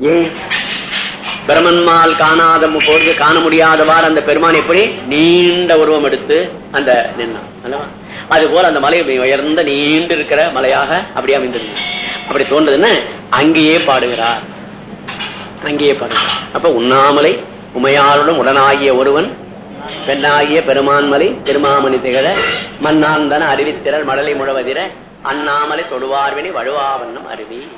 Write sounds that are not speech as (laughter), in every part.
ஏன் பிரமன்மால் காணாத பொழுது காண முடியாதவாறு அந்த பெருமான் எப்படி? நீண்ட உருவம் எடுத்து அந்த நின்னான். அது போல அந்த மலை உயர்ந்த நீண்டு இருக்கிற மலையாக அப்படியே அமைந்திருந்தது. அப்படி தோன்றதுன்னு அங்கேயே பாடுகிறார். அங்கேயே பாடுகிறார். அப்ப உண்ணாமலை உமையாளுடன் உடனாகிய ஒருவன் பெண்ணாகிய பெருமான்மலை திருமாமணி திகழ மண்ணாந்தன அறிவித்திரள் மடலை முழுவதிர அண்ணாமலை தொடுவார்வினை வழுவாவண்ணம் அருவி.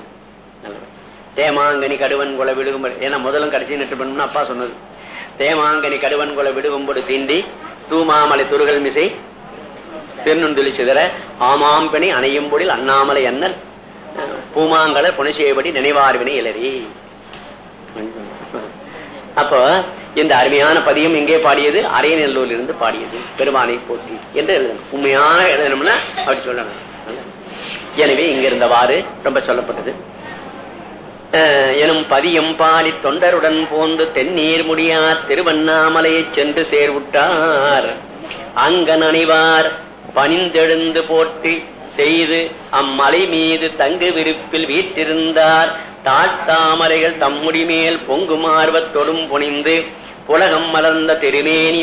தேமாங்கனி கடுவன் கொலை விடுகும் ஏன்னா முதலும் கடைசி நெட்டு பண்ணணும்னு அப்பா சொன்னது. தேமாங்கனி கடுவன் கொலை விடுகும்போது தீண்டி தூமாமலை துருகல் மிசை திருநுந்துளி சிதற ஆமாம்பனி அணையும் அண்ணாமலை அண்ணல் பூமாங்கலர் புனசேபடி நினைவார்வினை இளறி அப்போ இந்த அருமையான பதியம் எங்கே பாடியது? அரையநல்லூரில் இருந்து பாடியது. பெருமானை போட்டி என்று எழுதணும். உண்மையான எழுதணும்னா அப்படி சொல்லணும். எனவே இங்க இருந்தவாறு ரொம்ப சொல்லப்பட்டது. எனும் பதியம் பாலி தொண்டருடன் போந்து தென்னீர் முடியா திருவண்ணாமலையைச் சென்று சேர்வுட்டார் அங்கன் அணிவார் பணிந்தெழுந்து போட்டு செய்து அம்மலை மீது தங்கு விருப்பில் வீற்றிருந்தார். தாழ்த்தாமலைகள் தம்முடி மேல் பொங்கும் ஆர்வத்தொடும் புனிந்து புலகம் மலர்ந்த திருமேனி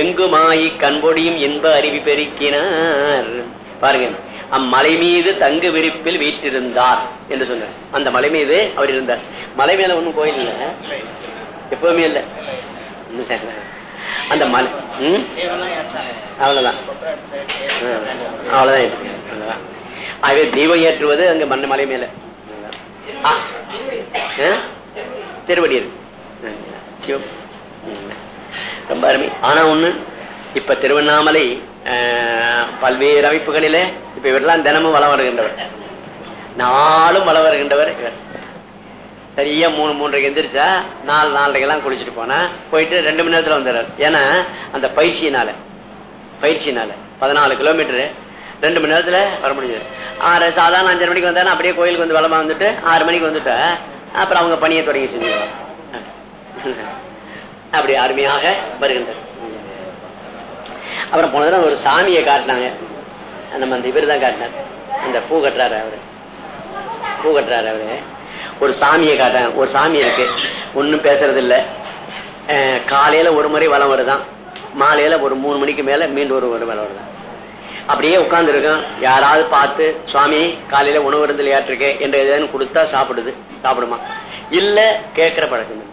எங்குமாயி கண்பொடியும் இன்ப அறிவி பெருக்கினார். பாருங்க அம்மலை மீது தங்கு விரிப்பில் வீற்றிருந்தார் என்று சொன்னார். அந்த மலை மீது அவர் இருந்தார். மலை மேல ஒண்ணும் கோயில் இல்ல. எப்பவுமே இல்ல. அந்த மலை அவ்வளவுதான். அவ்வளவுதான். ஆகவே தீபம் ஏற்றுவது அங்க மண்ண மலை மேல. திருவடி சிவம் ரொம்ப அருமை. ஆனா ஒண்ணு இப்ப திருவண்ணாமலை பல்வேறு அமைப்புகளில இப்ப இவரெல்லாம் தினமும் வளம் வருகின்றவர். நாளும் வளம் வருகின்றவர் இவர். சரியா மூணு மூன்றைக்கு எந்திரிச்சா நாலு நாலரைக்கெல்லாம் குளிச்சுட்டு போனா போயிட்டு ரெண்டு மணி நேரத்துல வந்துடுறாரு. ஏன்னா அந்த பயிற்சியினால பயிற்சியினால பதினாலு கிலோமீட்டரு ரெண்டு மணி நேரத்துல வர முடிஞ்சது ஆறு சாதாரண அஞ்சரை மணிக்கு வந்தா அப்படியே கோயிலுக்கு வந்து வளமா வந்துட்டு ஆறு மணிக்கு வந்துட்டா அப்புறம் அவங்க பணியை தொடங்கி செஞ்சுக்கலாம் (laughs) அப்படி அருமையாக வருகின்றது. அப்புறம் போன தடவை ஒரு சாமியை காட்டினாங்க. நம்ம அந்த இவர் தான் காட்டினார். அந்த பூ கட்டுறாரு அவரு. பூ கட்டுறாரு அவரு. ஒரு சாமியை காட்டாங்க ஒரு சாமி இருக்கு. ஒன்னும் பேசுறது இல்ல காலையில ஒரு முறை வளம் வருதான். மாலையில ஒரு மூணு மணிக்கு மேல மீண்டும் ஒரு ஒரு வளம் வருதான். அப்படியே உட்காந்துருக்கோம் யாராவது பார்த்து சுவாமி காலையில உணவு இருந்து விளையாட்டுருக்கு என்று ஏதாவது கொடுத்தா சாப்பிடுது சாப்பிடுமா? இல்ல கேட்கிற பழக்கம்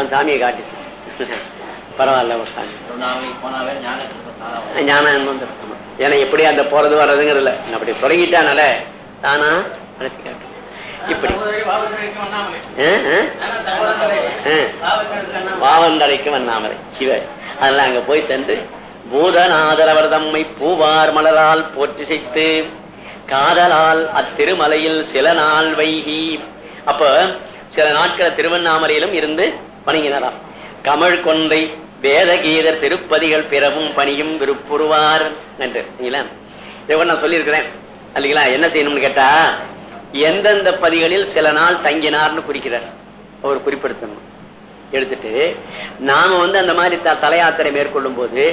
அந்த சாமியை காட்டிச்சு. பரவாயில்ல சாமி. ஞானம் ஏன்னா எப்படி அந்த போறது வர்றதுங்கிறதுல. அப்படி தொடங்கிட்டானால தானா? இப்படி. வாவந்தரைக்கு வண்ணாமலை. சிவ. அதெல்லாம் அங்க போய் சென்று பூதநாதரவர் தம்மை பூவார் மலரால் போற்றி செய்து காதலால் அத்திருமலையில் சில நாள் வைகி. அப்ப சில நாட்கள் திருவண்ணாமலையிலும் இருந்து வணங்கினாராம். கமழ் கொன்றை வேதகீதர் திருப்பதிகள் பிறவும் பணியும் விருப்புருவார் என்று. நான் சொல்லியிருக்கிறேன். அல்லீங்களா என்ன செய்யணும்னு கேட்டா எந்தெந்த பதிகளில் சில நாள் தங்கினார்னு குறிக்கிறார். அவர் குறிப்பிடுத்தணும். எடுத்துட்டு நாம வந்து அந்த மாதிரி தலையாத்திரை மேற்கொள்ளும் போது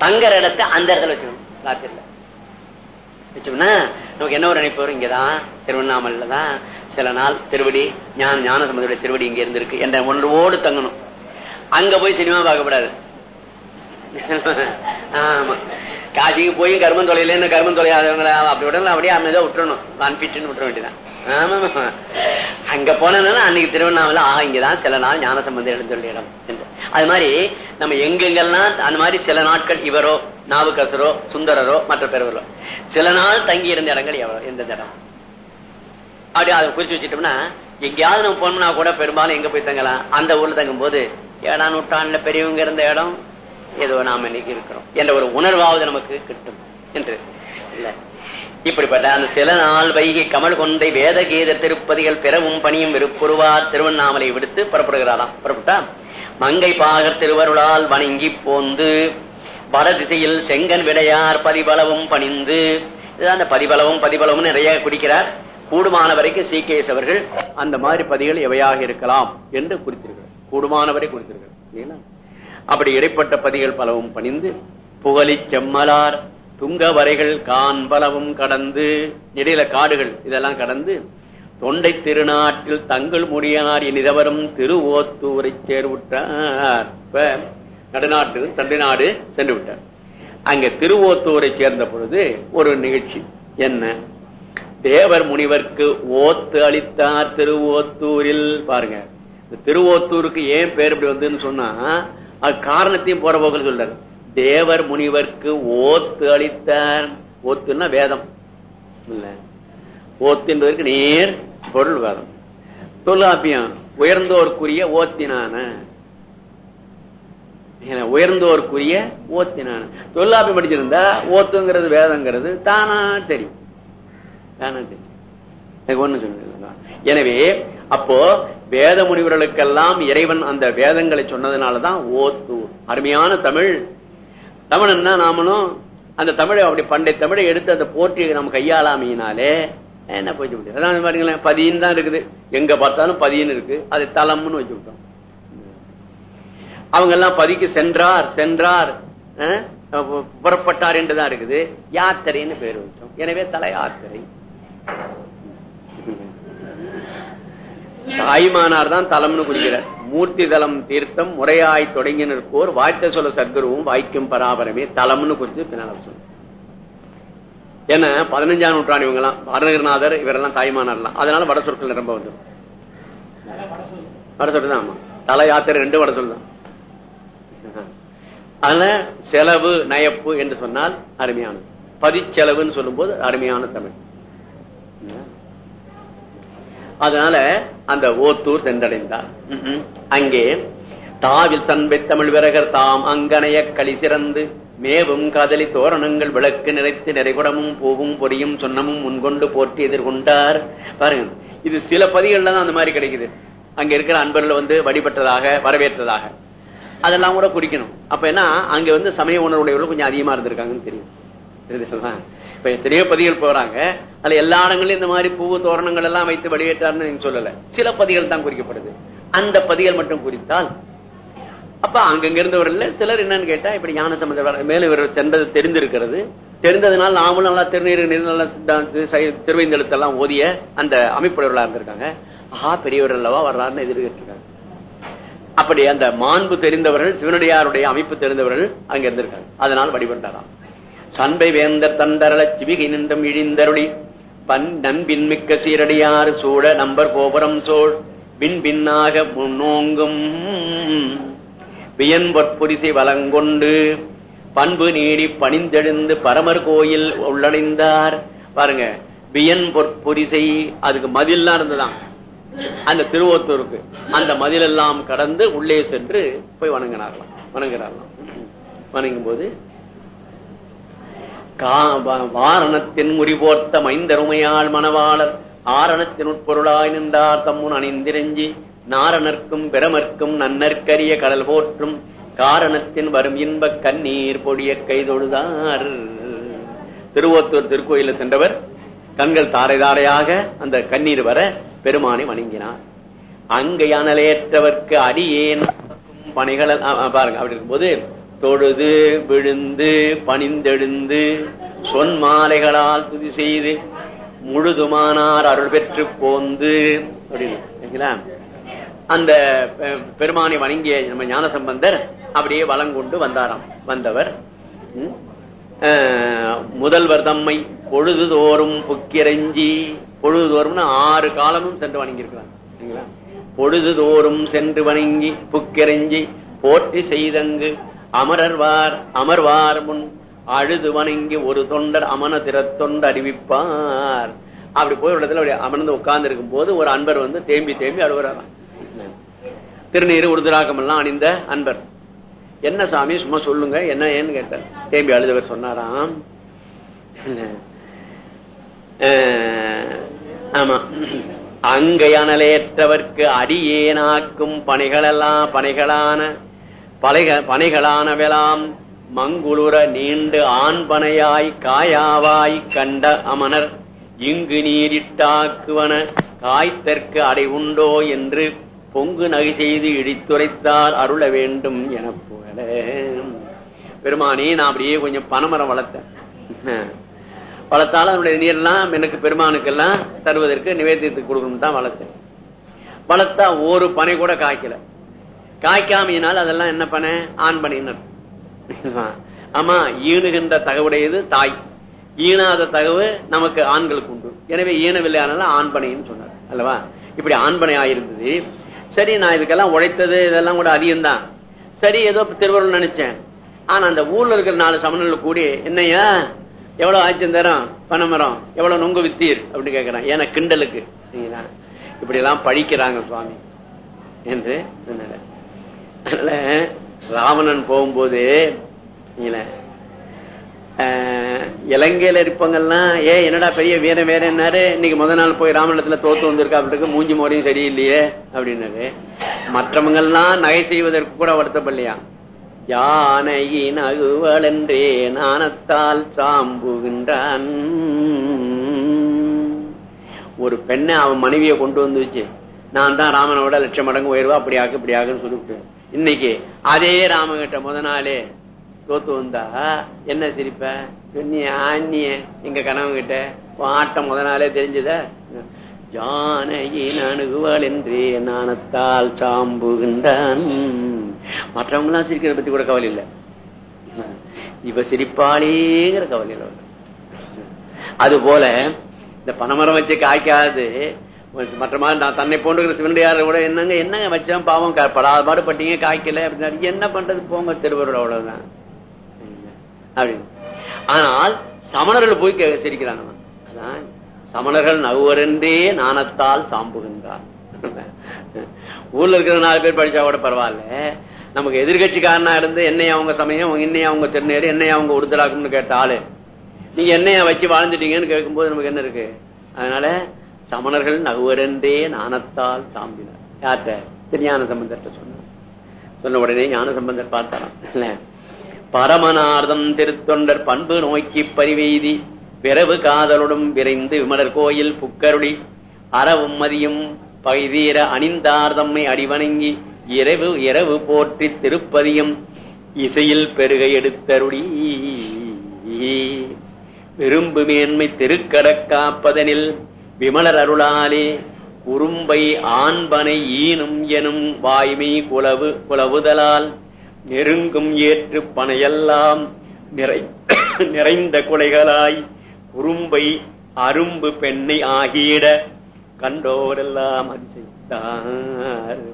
தங்குற இடத்தை அந்த இடத்துல வச்சுக்கணும். ராத்திரில வச்சோம்னா நமக்கு என்ன ஒரு நினைப்பு வரும்? இங்கதான் திருவண்ணாமலையில தான் சில நாள் திருவடி ஞான ஞான சம்பந்தோட திருவடி இங்க இருந்திருக்கு என்ற ஒன்றோடு தங்கணும். அங்க போய் சினிமா பார்க்கப்படாது ஆமா. காசிக்கு போய் கருமம் தொலைலன்னு கருமம் தொலையாதவங்கள அப்படி உடனே அப்படியே அமைதியா விட்டுறணும். அன்பிட்டுன்னு விட்டுற வேண்டியதான் ஆமா அங்க போனா அன்னைக்கு திருவண்ணாமலை ஆஹ் இங்கதான் சில நாள் ஞான சம்பந்தம் எழுந்துள்ள இடம் அது மாதிரி நம்ம எங்கெங்கெல்லாம் அந்த மாதிரி சில நாட்கள் இவரோ நாவுக்கசரோ சுந்தரரோ மற்ற பெருவரோ சில நாள் தங்கி இருந்த இடங்கள் எவ்வளவு எந்த இடம்? அப்படி அதை குறிச்சு வச்சுட்டோம்னா எங்கேயாவது நம்ம போனோம்னா கூட பெரும்பாலும் எங்க போய் தங்கலாம்? அந்த ஊர்ல தங்கும் போது ஏழாம் நூற்றாண்டுல பெரியவங்க இருந்த இடம் ஏதோ நாம இன்னைக்கு இருக்கிறோம். என்ற ஒரு உணர்வாவது நமக்கு கிட்டும். என்று இல்ல. இப்படிப்பட்ட அந்த சில நாள் வைகை கமல் கொண்டை வேத கீத திருப்பதிகள் பிறவும் பணியும் விருப்புருவார் திருவண்ணாமலை விடுத்து புறப்படுகிறாராம். புறப்பட்டா? மங்கை பாகர் திருவருளால் வணங்கி போந்து வட திசையில் செங்கன் விடையார் பதிபலவும் பணிந்து. இதுதான் அந்த பதிபலவும் பதிபலவும் நிறைய குடிக்கிறார். கூடுமான வரைக்கும் சீகேஸ் அவர்கள் அந்த மாதிரி பதிகள் எவையாக இருக்கலாம் என்று குறித்திருக்கிறார். கூடுமான வரை அப்படி இடைப்பட்ட பதிகள் பலவும் பணிந்து புகழி செம்மலார் துங்க வரைகள் காண்பலவும் கடந்து இடையில காடுகள் இதெல்லாம் கடந்து தொண்டை திருநாட்டில் தங்கள் முடியார் இனிதவரும் திருவோத்தூரை சேர்விட்டார் இப்ப நடுநாட்டு தண்டை நாடு சென்று விட்டார். அங்க திருவோத்தூரை சேர்ந்த பொழுது ஒரு நிகழ்ச்சி. என்ன? தேவர் முனிவர்க்கு ஓத்து அளித்தார் திருவோத்தூரில். பாருங்க. திருவோத்தூருக்கு ஏன் பேர் இப்படி வந்ததுன்னு சொன்னா அது காரணத்தையும் போற போக்கில் சொல்றாரு. தேவர் முனிவர்க்கு ஓத்து அளித்தார். ஓத்துன்னா வேதம். இல்ல. ஓத்து என்பதற்கு நேர் பொருள் வேதம். தொல்லாப்பியம் உயர்ந்தோருக்குரிய ஓத்தினான. ஏன்னா, ஓத்தினான. தொல்லாப்பி படிச்சிருந்தா ஓத்துங்கிறது வேதங்கிறது தானா தெரியும். தானா தெரியும். எனக்கு ஒண்ணு சொல்லுங்க எனவே அப்போ வேத முனிவர்களுக்கெல்லாம் இறைவன் அந்த வேதங்களை சொன்னதுனாலதான் ஓத்து அருமையான தமிழ். தமிழன்னா நாமளும் அந்த தமிழை அப்படி பண்டை தமிழை எடுத்து அந்த போற்றியை நம்ம கையாளாமையினாலே என்ன போயிட்டு முடியாது அதான் பாருங்களேன் பதின்னு தான் இருக்குது. எங்க பார்த்தாலும் பதின்னு இருக்கு. அது தலம்னு வச்சு விட்டோம். அவங்க எல்லாம் பதிக்கு சென்றார் சென்றார். அஹ், புறப்பட்டார் என்றுதான் இருக்குது. யாத்திரைன்னு பேர் வச்சோம். எனவே தலை யாத்திரை தாய்மானார் தான் தலம்னு குறிக்கிறார் மூர்த்தி தலம் தீர்த்தம் முறையாய் தொடங்கி நிற்போர் வாய்த்த சொல்ல சத்குருவும் வாய்க்கும் பராபரமே தலம்னு குறித்து பின்னால் சொல்லும் ஏன்னா பதினஞ்சாம் நூற்றாண்டு இவங்க எல்லாம் அருணகிரிநாதர் இவரெல்லாம் தாய்மானார்லாம். அதனால வட சொற்கள் நிரம்ப வந்துடும் வட சொல் தான் ஆமா. தல யாத்திரை ரெண்டு வட சொல் தான். அதுல செலவு நயப்பு என்று சொன்னால் அருமையானது. பதிச்செலவுன்னு சொல்லும் போது அருமையான தமிழ். அதனால அந்த ஓத்தூர் சென்றடைந்தார். அங்கே தாவில் சண்பை தமிழ் விரகர் தாம் அங்கனைய களி சிறந்து மேவும் காதலி தோரணங்கள் விளக்கு நிறைத்து நிறைகுடமும் பூவும் பொரியும் சொன்னமும் முன்கொண்டு போற்றி எதிர்கொண்டார். பாருங்க இது சில பதிகள்ல தான் அந்த மாதிரி கிடைக்குது. அங்க இருக்கிற அன்பர்கள் வந்து வழிபட்டதாக வரவேற்றதாக. அதெல்லாம் கூட குறிக்கணும் அப்ப என்ன அங்க வந்து சமய உணர்வுடையவர்கள் கொஞ்சம் அதிகமா இருந்திருக்காங்கன்னு தெரியும். தெரியுதுங்களா? இப்ப எத்தனையோ பதிகள் போறாங்க அதுல எல்லா இடங்களிலும் இந்த மாதிரி பூ தோரணங்கள் எல்லாம் வைத்து வடிவேற்றார்னு சொல்லல. சில பதிகள் தான் குறிக்கப்படுது. அந்த பதிகள் மட்டும் குறித்தால் அப்ப அங்கங்க இருந்தவர்கள் சிலர் என்னன்னு கேட்டா இப்படி ஞான சம்பந்த மேல இவர் சென்றது தெரிந்திருக்கிறது. தெரிந்ததுனால நாமளும் நல்லா திருநீர் நல்லா சித்தாந்து திருவைந்தெழுத்தெல்லாம் ஓதிய அந்த அமைப்புடையவர்களா இருந்திருக்காங்க. ஆஹா பெரியவர் அல்லவா வர்றாருன்னு எதிர்கிட்டிருக்காங்க. அப்படி அந்த மாண்பு தெரிந்தவர்கள் சிவனடியாருடைய அமைப்பு தெரிந்தவர்கள் அங்க இருந்திருக்காங்க. அதனால் வழிபட்டாராம். சண்பை வேந்தர் தந்தரள சிவிகை நின்றும் இழிந்தருளி. பன் நண்பின் மிக்க சீரடியார் சூழ நம்பர் கோபுரம் சோழ். பின் பின்னாக முன்னோங்கும் வியன்பொற்புரிசை வலங்கொண்டு. பண்பு நீடி பணிந்தெழுந்து பரமர் கோயில் உள்ளடைந்தார். பாருங்க வியன் பொற்புரிசை அதுக்கு மதில்லாம் இருந்துதான் அந்த திருவோத்தூருக்கு அந்த மதிலெல்லாம் கடந்து உள்ளே சென்று போய் வணங்கினார்களாம். வணங்குறார்களாம் வணங்கும் போது வாரணத்தின் முறிபோர்த்த மைந்தருமையாள் மணவாளர் ஆரணத்தின் உட்பொருளாய் நின்றார் தம்முன் அணிந்திரஞ்சி நாரணர்க்கும் பிரமர்க்கும் நன்னற்கரிய கடல் போற்றும் காரணத்தின் வரும் இன்ப கண்ணீர் பொடிய கைதொழுதார். திருவோத்தூர் திருக்கோயில சென்றவர் கண்கள் தாரை தாரையாக அந்த கண்ணீர் வர பெருமானை வணங்கினார். அங்கை அனலேற்றவர்க்கு அடியேன் பணிகள் பாருங்க அப்படி இருக்கும்போது தொழுது விழுந்து பணிந்தெழுந்து சொன்மாலைகளால் துதி செய்து முழுதுமானார் அருள் பெற்று போந்து அப்படின்னு அந்த பெருமானை வணங்கிய நம்ம ஞானசம்பந்தர் அப்படியே வளங்கொண்டு வந்தாராம் வந்தவர். முதல்வர் தம்மை பொழுதுதோறும் புக்கிரஞ்சி பொழுதுதோறும்னு ஆறு காலமும் சென்று வணங்கியிருக்கிறார் பொழுதுதோறும் சென்று வணங்கி புக்கிரஞ்சி போட்டி செய்தங்கு அமரர்வார் அமர்வார் முன் அழுது வணங்கி ஒரு தொண்டர் அமன திறத்தொண்டு அறிவிப்பார் அப்படி போய் ஒரு இடத்துல அப்படி அமர்ந்து உட்கார்ந்து இருக்கும் போது ஒரு அன்பர் வந்து தேம்பி தேம்பி அழுகிறாராம் திருநீர் உருதுராகம் எல்லாம் அணிந்த அன்பர். என்ன சாமி சும்மா சொல்லுங்க என்ன ஏன்னு கேட்டார். தேம்பி அழுதவர் சொன்னாராம். ஆமா. அங்கை அனலேற்றவர்க்கு அடியேனாக்கும் பணிகளெல்லாம் பணிகளான பலைக பணிகளானவெல்லாம் மங்குளுர நீண்டு ஆண்பனையாய் காயாவாய் கண்ட அமனர் இங்கு நீரிட்டாக்குவன காய்த்தற்கு அடை உண்டோ என்று பொங்கு நகை செய்து இடித்துரைத்தால் அருள வேண்டும் என போல. பெருமானே நான் அப்படியே கொஞ்சம் பனைமரம் வளர்த்தேன். வளர்த்தாலும் அதனுடைய நீர்லாம் எனக்கு பெருமானுக்கெல்லாம் தருவதற்கு நிவேதித்து கொடுக்கணும் தான் வளர்த்தேன். வளர்த்தா ஒரு பனை கூட காய்க்கல. காய்க்காமையினால் அதெல்லாம் என்ன பண்ண? ஆண் பண்ணினர் ஆமா ஈணுகின்ற தகவுடையது தாய். ஈனாத தகவு நமக்கு ஆண்களுக்கு உண்டு. எனவே ஈனவில்லை ஆனாலும் ஆண்பனைன்னு சொன்னார். அல்லவா? இப்படி ஆண்பனை ஆயிருந்தது. சரி நான் இதுக்கெல்லாம் உழைத்தது இதெல்லாம் கூட அதிகம்தான். சரி ஏதோ திருவருள் நினைச்சேன். ஆனா அந்த ஊர்ல இருக்கிற நாலு சமணர்கள் கூடி என்னையா எவ்வளவு ஆச்சம் தரம் பணமரம் எவ்வளவு நொங்கு வித்தீர்? அப்படின்னு கேட்கிறான் ஏன்னா கிண்டலுக்கு. இப்படி எல்லாம் பழிக்கிறாங்க சுவாமி. என்று அதனால ராவணன் போகும்போது ஆஹ், இலங்கையில இருப்பவங்கெல்லாம் ஏ என்னடா பெரிய வீர வேறன்னாரு இன்னைக்கு முத நாள் போய் ராமனத்துல தோத்து வந்திருக்கா அப்படின்னு மூஞ்சி மோரையும் சரியில்லையே அப்படின்னாரு. மற்றவங்க எல்லாம் நகை செய்வதற்கு கூட வருத்தப்படலையா? யானையின் அகுவலென்றே நாணத்தால் சாம்புகின்றான். ஒரு பெண்ணை அவன் மனைவியை கொண்டு வந்துச்சு நான் தான் ராமனோட லட்சம் மடங்கு உயர்வா அப்படி ஆக்கு இப்படி ஆகுன்னு சொல்லிவிட்டு இன்னைக்கு அதே ராமகிட்ட முத நாளே தோத்து வந்தா என்ன சிரிப்ப? சொன்னிய ஆண்ணிய எங்க கணவன் கிட்ட ஆட்டம் முத நாளே தெரிஞ்சத? ஜானகின் அணுகுவாள் என்று நாணத்தால் சாம்புகின்றான். மற்றவங்க எல்லாம் சிரிக்கிறத பத்தி கூட கவலை இல்லை. இவ சிரிப்பாளேங்கிற கவலை இல்லை அது போல இந்த பனைமரம் வச்சு காய்க்காது மற்ற மாதிரி நான் தன்னை போன்றுகிற சிவனடியார கூட என்னங்க என்னங்க வச்சோம் பாவம்? படாத பாடு பட்டீங்க காய்க்கல அப்படின்னா என்ன பண்றது? போங்க திருவருள் அவ்வளவுதான். அப்படின்னு ஆனால் சமணர்கள் போய் கே- சிரிக்கிறாங்க. அதான் சமணர்கள் நகுவரென்றே நாணத்தால் சாம்புகின்றார். ஊர்ல இருக்கிற நாலு பேர் படிச்சா கூட பரவாயில்ல. நமக்கு எதிர்கட்சிக்காரனா இருந்து என்னைய அவங்க சமயம் என்னைய அவங்க திருநேரு என்னைய அவங்க உடுத்தலாக்கும்னு கேட்ட ஆளு. நீங்க என்னைய வச்சு வாழ்ந்துட்டீங்கன்னு கேட்கும்போது நமக்கு என்ன இருக்கு? அதனால சமணர்கள் நகுவரென்றே நாணத்தால் சாம்பினார். யார்கிட்ட? திருஞான சம்பந்தர்கிட்ட சொன்னார். சொன்ன உடனே ஞான சம்பந்தர் பார்த்தாராம். இல்ல. பரமனார்தம் திருத்தொண்டர் பண்பு நோக்கி பரிவெய்தி பிறவு காதலுடன் விரைந்து விமலர் கோயில் புக்கருளி அறவும் மதியும் பகைதீர அணிந்தார் தம்மை அடிவணங்கி இரவு இரவு போற்றி திருப்பதியும் இசையில் பெருக எடுத்தருடி. விரும்பு மேன்மை திருக்கடக்காப்பதனில் விமலர் அருளாலே குறும்பை ஆண்பனை ஈனும் எனும் வாய்மை குலவு குலவுதலால் நெருங்கும் ஏற்று பனையெல்லாம் நிறை (coughs) நிறைந்த குலைகளாய் குறும்பை அரும்பு பெண்ணை ஆகியிட கண்டோரெல்லாம் அதிசயித்தார்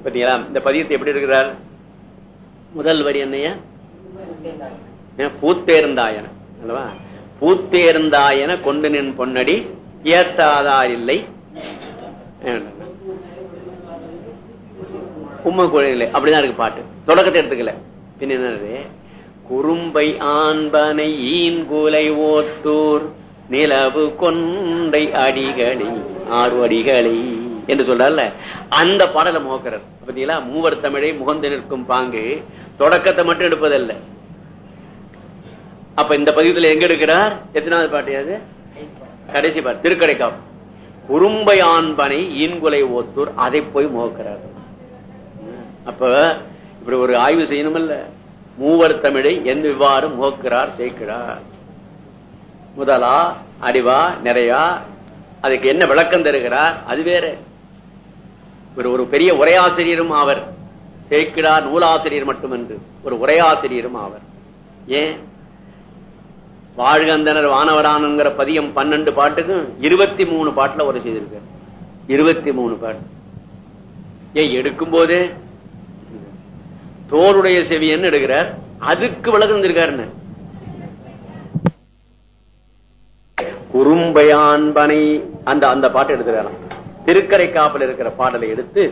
பாத்தீங்களா? இந்த பதியத்தை எப்படி இருக்கிறார் முதல் வரி என்னையா? பூத்தேர்ந்தாயன அல்லவா? பூத்தேர்ந்தாயன கொண்டு நின் பொன்னடி ஏத்தாதார் இல்லை? உண்மை குழையில அப்படிதான் இருக்கு பாட்டு. தொடக்கத்தை எடுத்துக்கல. பின் என்னது? குறும்பை ஆண்பனை ஈன்குலை ஓத்தூர் நிலவு கொண்டை அடிகளை ஆறு அடிகளை என்று சொல்றாருல. அந்த பாடலை மோக்கிறார். பாத்தீங்களா? மூவர் தமிழை முகந்து நிற்கும் பாங்கு. தொடக்கத்தை மட்டும் எடுப்பதல்ல. அப்ப இந்த பதிவுல எங்க எடுக்கிறார்? எத்தனாவது பாட்டு அது? கடைசி பாட்டு திருக்கடைக்காப்பு குறும்பை ஆண்பனை ஈன்குலை ஓத்தூர் அதை போய் மோக்கிறார் அப்ப இப்படி ஒரு ஆய்வு செய்யணுமல்ல. மூவர் தமிழை எந்த இவ்வாறு மோக்கிறார் சேர்க்கிறார். முதலா அறிவா நிறையா அதுக்கு என்ன விளக்கம் தருகிறார் அது வேற. ஒரு ஒரு பெரிய உரையாசிரியரும் ஆவர். சேர்க்கிறார் நூலாசிரியர் மட்டுமன்று ஒரு உரையாசிரியரும் ஆவர். ஏன்? வாழ்கந்தனர் வானவரானுங்கிற பதியம் பன்னெண்டு பாட்டுக்கும் இருபத்தி மூணு பாட்டுல ஒரு செய்திருக்காரு இருபத்தி மூணு பாட்டு. ஏன் எடுக்கும் போதே தோருடைய செவியன்னு எடுக்கிறார்? அதுக்கு விளக்கம் தந்திருக்காருன்னு. குறும்பையான்பனை அந்த அந்த பாட்டு எடுத்துக்கலாம் திருக்கரை காப்பில் இருக்கிற பாடலை எடுத்து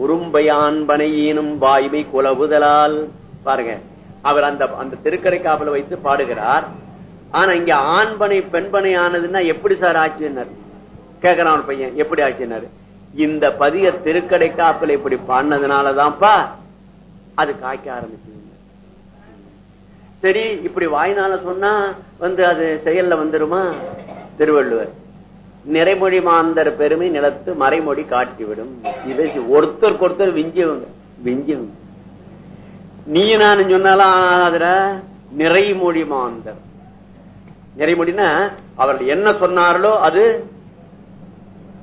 குறும்பையான்பனை ஈனும் வாய்மை குலவுதலால் பாருங்க அவர் அந்த அந்த திருக்கரை காப்பில் வைத்து பாடுகிறார். ஆனா இங்க ஆண்பனை பெண்பனை ஆனதுன்னா எப்படி சார் ஆச்சுன்னாரு? கேக்குறான் பையன் எப்படி ஆச்சுன்னாரு? இந்த பதிய திருக்கடை காப்பில் இப்படி பண்ணதுனாலதான்ப்பா அது காய்க்க ஆரம்பிச்சு சரி இப்படி வாய்னால சொன்னா வந்து அது செயல்ல வந்துருமா? திருவள்ளுவர் நிறைமொழி மாந்தர் பெருமை நிலத்து மறைமொழி காட்டிவிடும். இதை ஒருத்தருக்கு ஒருத்தர் விஞ்சவங்க விஞ்சவங்க. நீ நான் சொன்னாலும் ஆகாதுடா நிறைமொழி மாந்தர். நிறைமொழினா அவர்கள் என்ன சொன்னார்களோ அது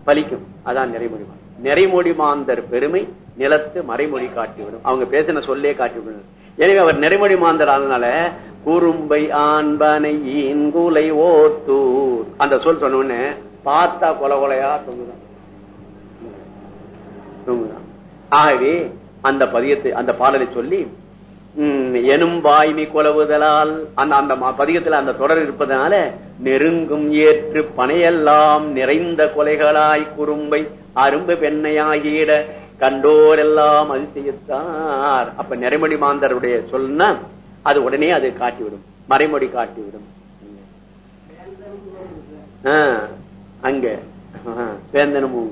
பலிக்கும். அதான் நிறைமொழி நிறைமொழி மாந்தர் பெருமை நிலத்து மறைமொழி காட்டிவிடும். அவங்க பேசின சொல்லே காட்டிவிடும். எனவே அவர் நிறைமொழி மாந்தர் ஆனதுனால குறும்பை ஆண்பனை இன்குலை ஓத்தூர். அந்த சொல் சொன்ன உடனே பார்த்தா கொலை கொலையா தொங்குதான். தொங்குதான். ஆகவே அந்த பதியத்தை அந்த பாடலை சொல்லி எனும் வாய்மை கொலவுதலால் அந்த அந்த பதிகத்தில் அந்த தொடர் இருப்பதனால நெருங்கும் ஏற்று பனையெல்லாம் நிறைந்த கொலைகளாய் குறும்பை அரும்பு பெண்ணையாகிட கண்டோரெல்லாம் அதிசயத்தார். அப்ப நிறைமொழி மாந்தருடைய சொல்னா அது உடனே அது காட்டிவிடும். மறைமொழி காட்டிவிடும். அங்க. வேந்தனமும்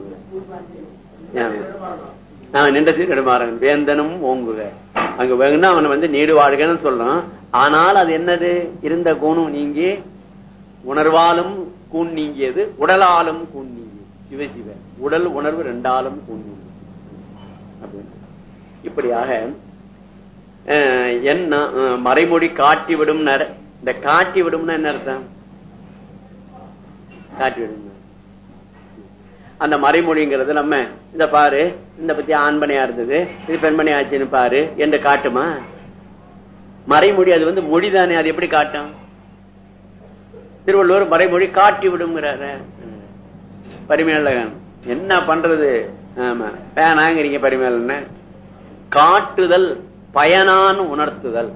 நான் ஓங்குக நின்ற சீர் நெடுமாறன் வேந்தனும் ஓங்குக. அங்க வேணும்னா அவனை வந்து நீடு வாழ்கன்னு சொல்றான் ஆனால் அது என்னது? இருந்த கூணும் நீங்கி உணர்வாலும் கூண் நீங்கியது உடலாலும் கூண் நீங்கியது சிவ சிவ. உடல் உணர்வு ரெண்டாலும் கூண் இப்படியாக என்ன அஹ், மறைமொழி காட்டி விடும் இந்த காட்டி விடும்னா என்ன அர்த்தம்? காட்டி விடும் அந்த மறைமொழிங்கிறது நம்ம இந்த பாரு இந்த பத்தி ஆண்மனையா இருந்தது இது பெண்மணி ஆச்சுன்னு பாரு என்று காட்டுமா? மறைமொழி அது வந்து மொழிதானே அது எப்படி காட்டும்? திருவள்ளுவர் மறைமொழி காட்டி விடுங்கிறாரு. பரிமேலகன் என்ன பண்றது? ஆமா வேணாங்கிறீங்க பரிமேலன்னு காட்டுதல் பயனான் உணர்த்துதல்.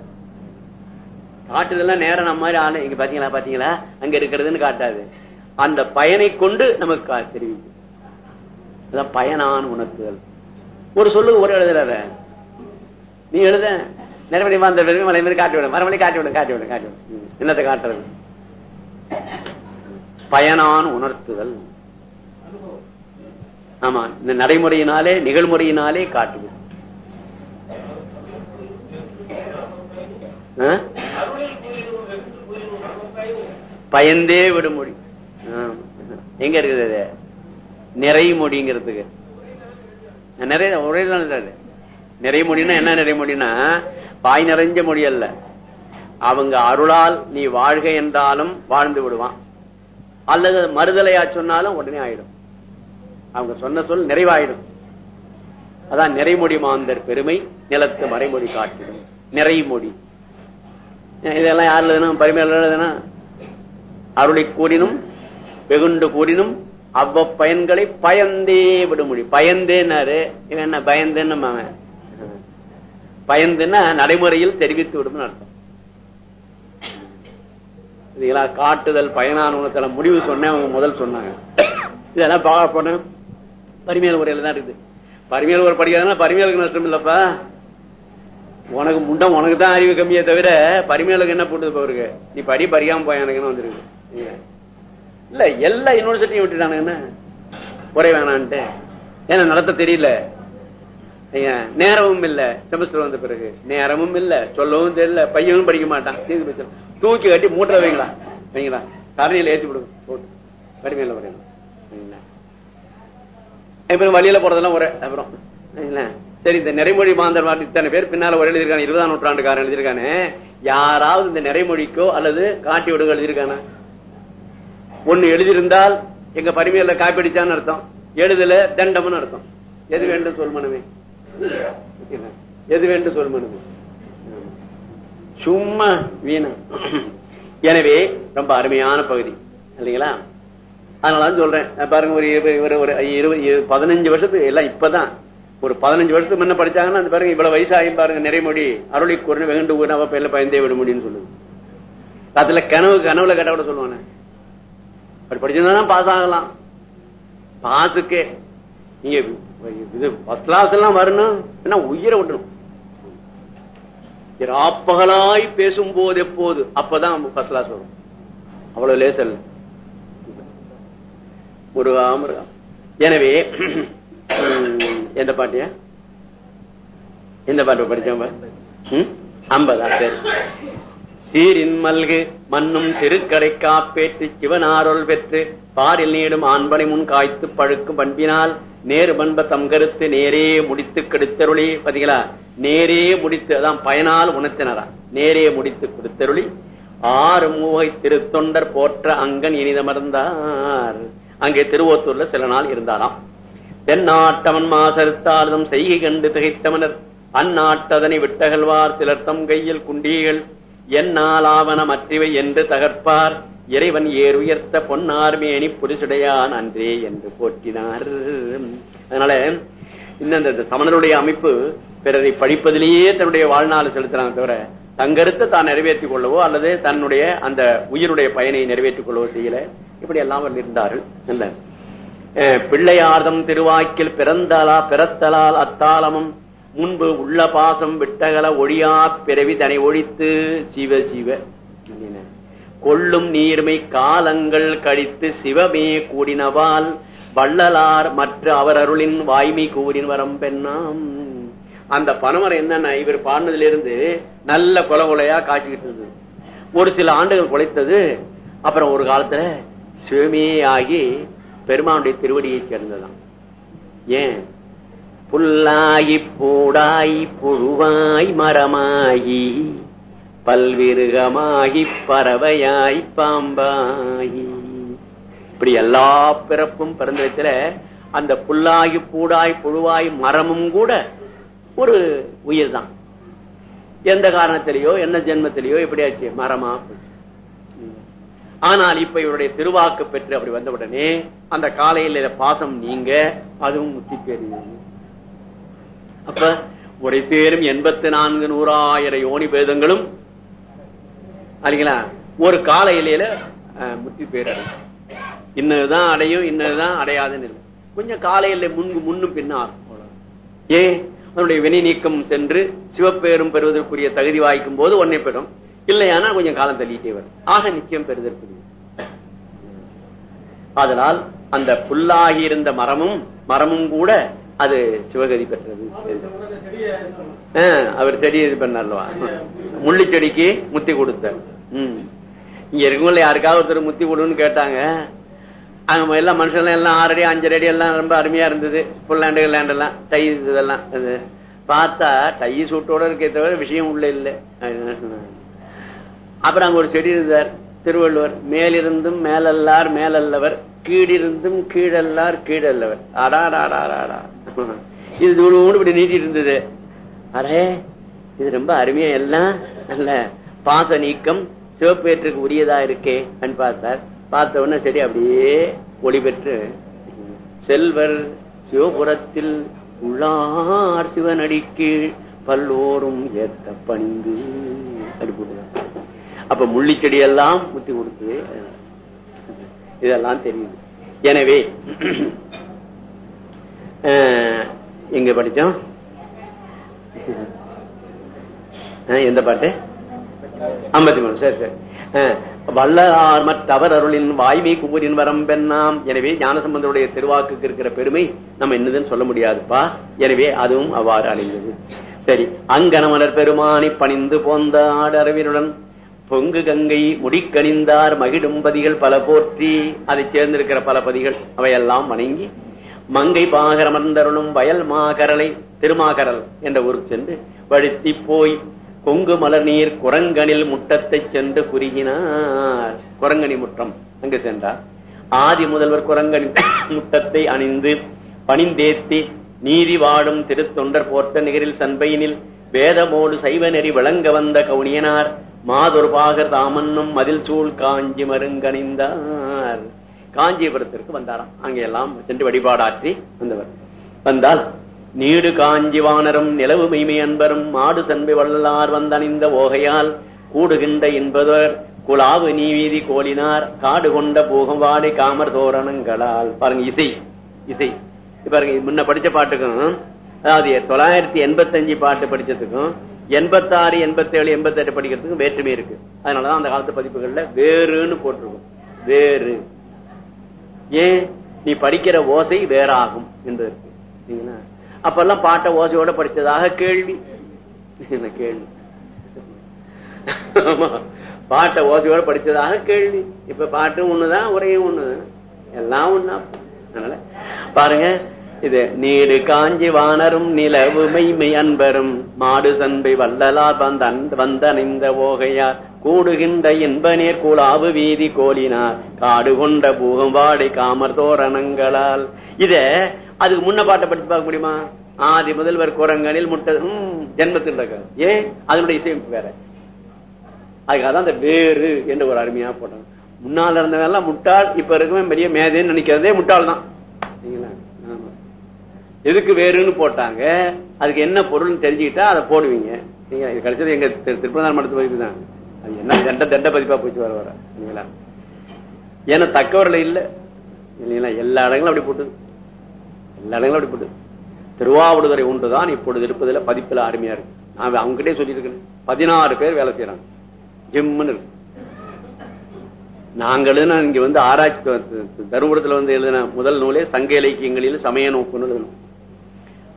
காட்டுதல் நேரம் நம்ம மாதிரி ஆளு. இங்க பாத்தீங்களா பாத்தீங்களா? அங்க இருக்கிறதுன்னு காட்டாது. அந்த பயனை கொண்டு நமக்கு கா- தெரிவிக்கும். பயனான் உணர்த்துதல் ஒரு சொல்லுக்கு ஒரு எழுதுறாரு நீ எழுத. நிறைவடி அந்த மலை மாதிரி காட்டி விடும் மறுமொழி காட்டி விடும் காட்டி விடும் காட்டி விடும் என்னத்தை காட்டுறது? பயனான் உணர்த்துதல். ஆமா இந்த நடைமுறையினாலே நிகழ்முறையினாலே காட்டுது பயந்தே விடும் மொழி எங்க இருக்குது நிறைமொழிங்கிறதுக்கு நிறைய உரையில நிறைமொழினா என்ன நிறைமொழினா பாய் நிறைஞ்ச மொழி அல்ல. அவங்க அருளால் நீ வாழ்க என்றாலும் வாழ்ந்து விடுவான். அல்லது மறுதலையா சொன்னாலும் உடனே ஆயிடும். அவங்க சொன்ன சொல் நிறைவாயிடும். அதான் நிறைமொழி மாந்தர் பெருமை நிலத்து மறைமொழி காட்டிடும். நிறைமொழி இதெல்லாம் யார் எழுதணும் எழுதணும் அருளை கூறினும் வெகுண்டு கூறினும் அவ்வ பயன்களை பயந்தே விடுமொழி. பயந்தேன்னாரு இவன் என்ன பயந்தேன்னு அவன் பயந்துன்னா நடைமுறையில் தெரிவித்து விடும் அர்த்தம். இதுகளா காட்டுதல் பயனான உணத்துல முடிவு சொன்னேன் அவங்க முதல் சொன்னாங்க. இதெல்லாம் பார்க்க பரிமையல் உரையில தான் இருக்குது. பரிமையல் உரை படிக்காதனா பரிமையலுக்கு நஷ்டம் இல்லப்பா. உனக்கு முண்டம் உனக்கு தான் அறிவு கம்மியே தவிர பரிமையலுக்கு என்ன போட்டுது பவருக்கு நீ படி பறியாம போய் எனக்குன்னு வந்துருக்கு? இல்ல எல்லா யூனிவர்சிட்டியும் விட்டுட்டானுங்க என்ன? குறை வேணான்ட்டு. ஏன்னா நடத்த தெரியல. நேரமும் இல்ல. செமஸ்டர் வந்த பிறகு. நேரமும் இல்ல. சொல்லவும் தெரியல. பையனும் படிக்க மாட்டான். தூக்கி கட்டி மூட்டை வைங்களா வைங்களா தரணியில ஏத்தி விடுங்க போட்டு கடுமையில வரையணும். வழியில போறதெல்லாம் ஒரு அப்புறம். சரி இந்த நிறைமொழி மாந்தர் இத்தனை பேர் பின்னால ஒரு எழுதியிருக்காங்க இருபதாம் நூற்றாண்டுக்காரன் எழுதியிருக்கானே. யாராவது இந்த நிறைமொழிக்கோ அல்லது காட்டி விடுங்க எழுதியிருக்கானா? ஒண்ணு எழுதியிருந்தால் எங்க பரிமையில காப்பிடிச்சான்னு அர்த்தம். எழுதல தண்டம்னு அர்த்தம். எது வேண்டும் சொல் மனமே. எது வேண்டும் சொல் மனமே. சும்மா வீணா. எனவே ரொம்ப அருமையான பகுதி. இல்லைங்களா? அதனால சொல்றேன். பாருங்க ஒரு ஒரு ஒரு இருபது இரு- பதினஞ்சு வருஷத்துக்கு எல்லாம் இப்பதான். ஒரு பதினஞ்சு வருஷத்துக்கு முன்ன படிச்சாங்கன்னா அந்த பாருங்க இவ்வளவு வயசாகும் பாருங்க நிறைமொழி அருளி கூறின வெகுண்டு ஊர் அவ பேர்ல பயந்தே விட முடியும்னு சொல்லுது. அதுல கனவு கனவுல கேட்ட கூட சொல்லுவானே. அப்படி படிச்சிருந்தா பாஸ் ஆகலாம். பாஸுக்கே நீங்க இது ஃபர்ஸ்ட் கிளாஸ் எல்லாம் வரணும் என்ன உயிரை விடணும் ராப்பகலாய் பேசும் போது எப்போது? அப்பதான் ஃபர்ஸ்ட் கிளாஸ் வரும். அவ்வளவு லேசல் முருகா முருகா. எனவே உம், எந்த பாட்டியா? எந்த பாட்டு படிச்சோம் ஐம்பதா? சரி. சீரின் மல்கு மண்ணும் திருக்கடை காப்பேற்று சிவனாரொல் பெற்று பாரில் நீடும் ஆண்பனை முன் காய்த்து பழுக்கும் பண்பினால் நேரு பண்ப தம் கருத்து நேரே முடித்து கெடுத்தருளி பாத்தீங்களா? நேரே முடித்து அதான் பயனால் உணர்த்தினரா? நேரே முடித்து கொடுத்தருளி ஆறு மூவை திருத்தொண்டர் போற்ற அங்கன் இனிதமர்ந்தார் அங்கே திருவோத்தூர்ல சில நாள் இருந்தாராம். தென்னாட்டவன் மாசறுத்தாலும் செய்கை கண்டு திகைத்தமனர். அந்நாட்டதனை விட்டகழ்வார் சிலர் தம் கையில் குண்டிகள் எந்நாளாவன மற்றவை என்று தகர்ப்பார். இறைவன் ஏர் உயர்த்த பொன்னார்மேனி புரிசுடையான் அன்றே என்று போற்றினார். அதனால இந்த சமணருடைய அமைப்பு பிறரை படிப்பதிலேயே தன்னுடைய வாழ்நாள் செலுத்துறாங்க தவிர தங்கருத்தை தான் நிறைவேற்றிக் கொள்ளவோ அல்லது தன்னுடைய அந்த உயிருடைய பயனை நிறைவேற்றிக் கொள்ளவோ செய்யல. இப்படி எல்லாம் இருந்தார்கள். இல்ல அஹ் பிள்ளையார்தம் திருவாக்கில் பிறந்தலா பிறத்தலால் அத்தாளமும் முன்பு உள்ள பாசம் விட்டகல ஒழியா பிறவி தனை ஒழித்து சிவ சிவ கொள்ளும் நீர்மை காலங்கள் கழித்து சிவமே கூடினவால் வள்ளலார் மற்ற அவர் அருளின் வாய்மை கூறின் வரம் பெண்ணாம். அந்த பனமரம் என்னன்னா இவர் பாடினதிலிருந்து நல்ல கொலை கொலையா காய்ச்சிக்கிட்டு இருந்தது. ஒரு சில ஆண்டுகள் குலைத்தது அப்புறம் ஒரு காலத்துல சிவமே ஆகி பெருமானுடைய திருவடியை சேர்ந்ததான் ஏன்? புல்லாகி பூடாய் புழுவாய் மரமாகி பல்விருகமாகி பறவையாய் பாம்பாயி இப்படி எல்லா பிறப்பும் பிறந்த வச்சுல அந்த புல்லாகி பூடாய் புழுவாய் மரமும் கூட ஒரு உயிர் தான் எந்த காரணத்திலேயோ என்ன ஜென்மத்திலேயோ எப்படியாச்சு மரமா ஆனால் இப்ப இவருடைய திருவாக்கு பெற்று அப்படி வந்த உடனே அந்த காலையில பாசம் நீங்க அதுவும் முத்தி பெறுவீங்க அப்ப ஒரே பேரும் எண்பத்தி நான்கு நூறாயிரம் யோனி பேதங்களும் அல்லீங்களா ஒரு கால இலையில முத்தி பேர் அடையும் இன்னதுதான் அடையும் இன்னதுதான் அடையாதுன்னு இல்லை கொஞ்சம் காலையில முன்பு முன்னும் பின்னால் ஏன் அதனுடைய வினை நீக்கம் சென்று சிவப்பேரும் பெறுவதற்குரிய தகுதி வாய்க்கும் போது ஒன்னே பெறும். இல்லையானா கொஞ்சம் காலம் தள்ளிட்டே வரும். ஆக நிச்சயம் பெறுதற்குரிய அதனால் அந்த புல்லாகி இருந்த மரமும் மரமும் கூட அது சிவகதி பெற்றது. அவர் செடி இது பண்ணார்லவா? முள்ளு செடிக்கு முத்தி கொடுத்தார். உம் இங்க இருக்கவங்கள யாருக்காவது ஒருத்தர் முத்தி கொடுன்னு கேட்டாங்க. அங்க எல்லாம் மனுஷன் எல்லாம் ஆறு அடி அஞ்சரை அடி எல்லாம் ரொம்ப அருமையா இருந்தது. புல்லாண்டு லேண்ட் எல்லாம் டை இதெல்லாம். பார்த்தா டை சூட்டோட இருக்கே தவிர விஷயம் உள்ள இல்லை. அப்புறம் அங்க ஒரு செடி இருந்தார் திருவள்ளுவர். மேலிருந்தும் மேலல்லார் மேலல்லவர். கீழிருந்தும் கீழல்லார் கீழல்லவர். அடாடாடாடாடா. இது தூளோடு இப்படி நீட்டிட்டு இருந்தது. அரே இது ரொம்ப அருமையா எல்லாம் நல்ல பாச நீக்கம் சிவப்பேற்றுக்கு உரியதா இருக்கே அன் பார்த்தார் பார்த்த உடனே சரி அப்படியே ஒளி பெற்று செல்வர் சிவபுரத்தில் உள்ளார் சிவனடிக்கு பல்லோரும் ஏத்த பணிந்து. அப்படி அப்ப முள்ளிச்செடி எல்லாம் முத்தி கொடுத்து இதெல்லாம் தெரியுது. எனவே எங்க படிச்சோம்? எந்த பாட்டு? ஐம்பத்தி மூணு சரி சரி. அஹ், மற்றவர் அருளின் வாய்மை குமுறின் வரம் பெண்ணாம். எனவே ஞானசம்பந்தருடைய திருவாக்குக்கு இருக்கிற பெருமை நம்ம என்னதுன்னு சொல்ல முடியாதுப்பா. எனவே அதுவும் அவ்வாறு அழிந்தது. சரி அங்கனமலர் பெருமானை பணிந்து போந்த ஆடரவினுடன் பொங்கு கங்கை முடிக்கணிந்தார் மகிடும்பதிகள் பல போற்றி. அதை சேர்ந்திருக்கிற பல பதிகள் அவையெல்லாம் வணங்கி மங்கை பாகரமர்ந்தருளும் வயல் மாகரலை திருமாகரல் என்ற ஊருக்கு சென்று வழுத்தி போய் கொங்கு மலர் நீர் குரங்கனில் முட்டத்தை சென்று குறுகினார். குரங்கனி முற்றம் அங்கு சென்றார். ஆதி முதல்வர் குரங்கனி (coughs) முட்டத்தை அணிந்து பணிந்தேத்தி நீதி வாடும் திருத்தொண்டர் போர்த்த நிகரில் சண்பையினில் வேதமோடு சைவ நெறி விளங்க வந்த கவுனியனார். மாதொரு பாகர் தாமன்னும் மதில் சூழ் காஞ்சி மருங்கணிந்தார். காஞ்சிபுரத்திற்கு வந்தாராம். அங்கெல்லாம் சென்று வழிபாடாற்றி வந்தவர். வந்தால் நீடு காஞ்சி வானரும் நிலவு மெய்மை அன்பரும் மாடு சன்பை வள்ளலார் வந்தணிந்த ஓகையால் கூடுகின்ற என்பவர் குலாவு நீவீதி கோலினார் காடு கொண்ட பூகம்பாடி காமர் தோரணங்களால். பாருங்க இசை இசை. பாருங்க முன்ன படிச்ச பாட்டுக்கும் அதாவது தொள்ளாயிரத்தி எண்பத்தஞ்சு பாட்டு படிச்சதுக்கும் எண்பத்தாறு எண்பத்தேழு எண்பத்தெட்டு படிக்கிறதுக்கும் வேற்றுமை இருக்கு. அதனாலதான் அந்த காலத்து பதிப்புகள்ல வேறுன்னு போட்டிருக்கும். வேறு. ஏன்? நீ படிக்கிற ஓசை வேறாகும் என்பதற்கு சரிங்களா? அப்பெல்லாம் பாட்டை ஓசையோட படிச்சதாக கேள்வி. கேள்வி? பாட்ட பாட்டை ஓசையோட படிச்சதாக கேள்வி. இப்ப பாட்டும் ஒண்ணுதான் உரையும் ஒண்ணுதான். எல்லாம் ஒண்ணா. அதனால பாருங்க. இது நீடு காஞ்சி வானரும் நிலவு மெய்மை அன்பரும் மாடு சன்பை வல்லலா வந்த வந்தணிந்த ஓகையார். கூடுகின்ற இன்பநீர் கூழாவு வீதி கோலினார். காடு கொண்ட பூகம்பாடி காமர் தோரணங்களால். இத அதுக்கு முன்ன பாட்டை படிச்சு பார்க்க முடியுமா? ஆதி முதல்வர் குரங்கனில் முட்டை ஜென்மத்தில் இருக்க ஏன்? அதனுடைய இசையமைப்பு வேற. அதுக்காக தான் அந்த வேறு என்று ஒரு அருமையா போட்டாங்க முன்னால இருந்தவெல்லாம் முட்டாள் இப்ப இருக்கவே பெரிய மேதைன்னு நினைக்கிறதே முட்டாள் தான். ஆமா. எதுக்கு வேறுன்னு போட்டாங்க? அதுக்கு என்ன பொருள்னு தெரிஞ்சுக்கிட்டா அதை போடுவீங்க. நீங்க கிடைச்சது எங்க திரு- மடத்து போயிட்டு தான். என்ன தண்ட தண்ட பதிப்பா போச்சு வர வர இல்லைங்களா? ஏன்னா தக்கவரில் இல்ல இல்லைங்களா? எல்லா இடங்களும் அப்படி போட்டு எல்லா இடங்களும் அப்படி போட்டு திருவாவடுதுறை ஒன்றுதான் இப்பொழுது இருப்பதுல பதிப்புல அருமையா இருக்கு. நான் அவங்ககிட்டே சொல்லியிருக்கேன் பதினாறு பேர் வேலை செய்யறாங்க ஜிம்முன்னு இருக்கு. நாங்க இங்க வந்து ஆராய்ச்சி தருமபுரத்தில் வந்து எழுதின முதல் நூலே சங்க இலக்கியங்களில் சமய நோக்குன்னு எழுதணும்.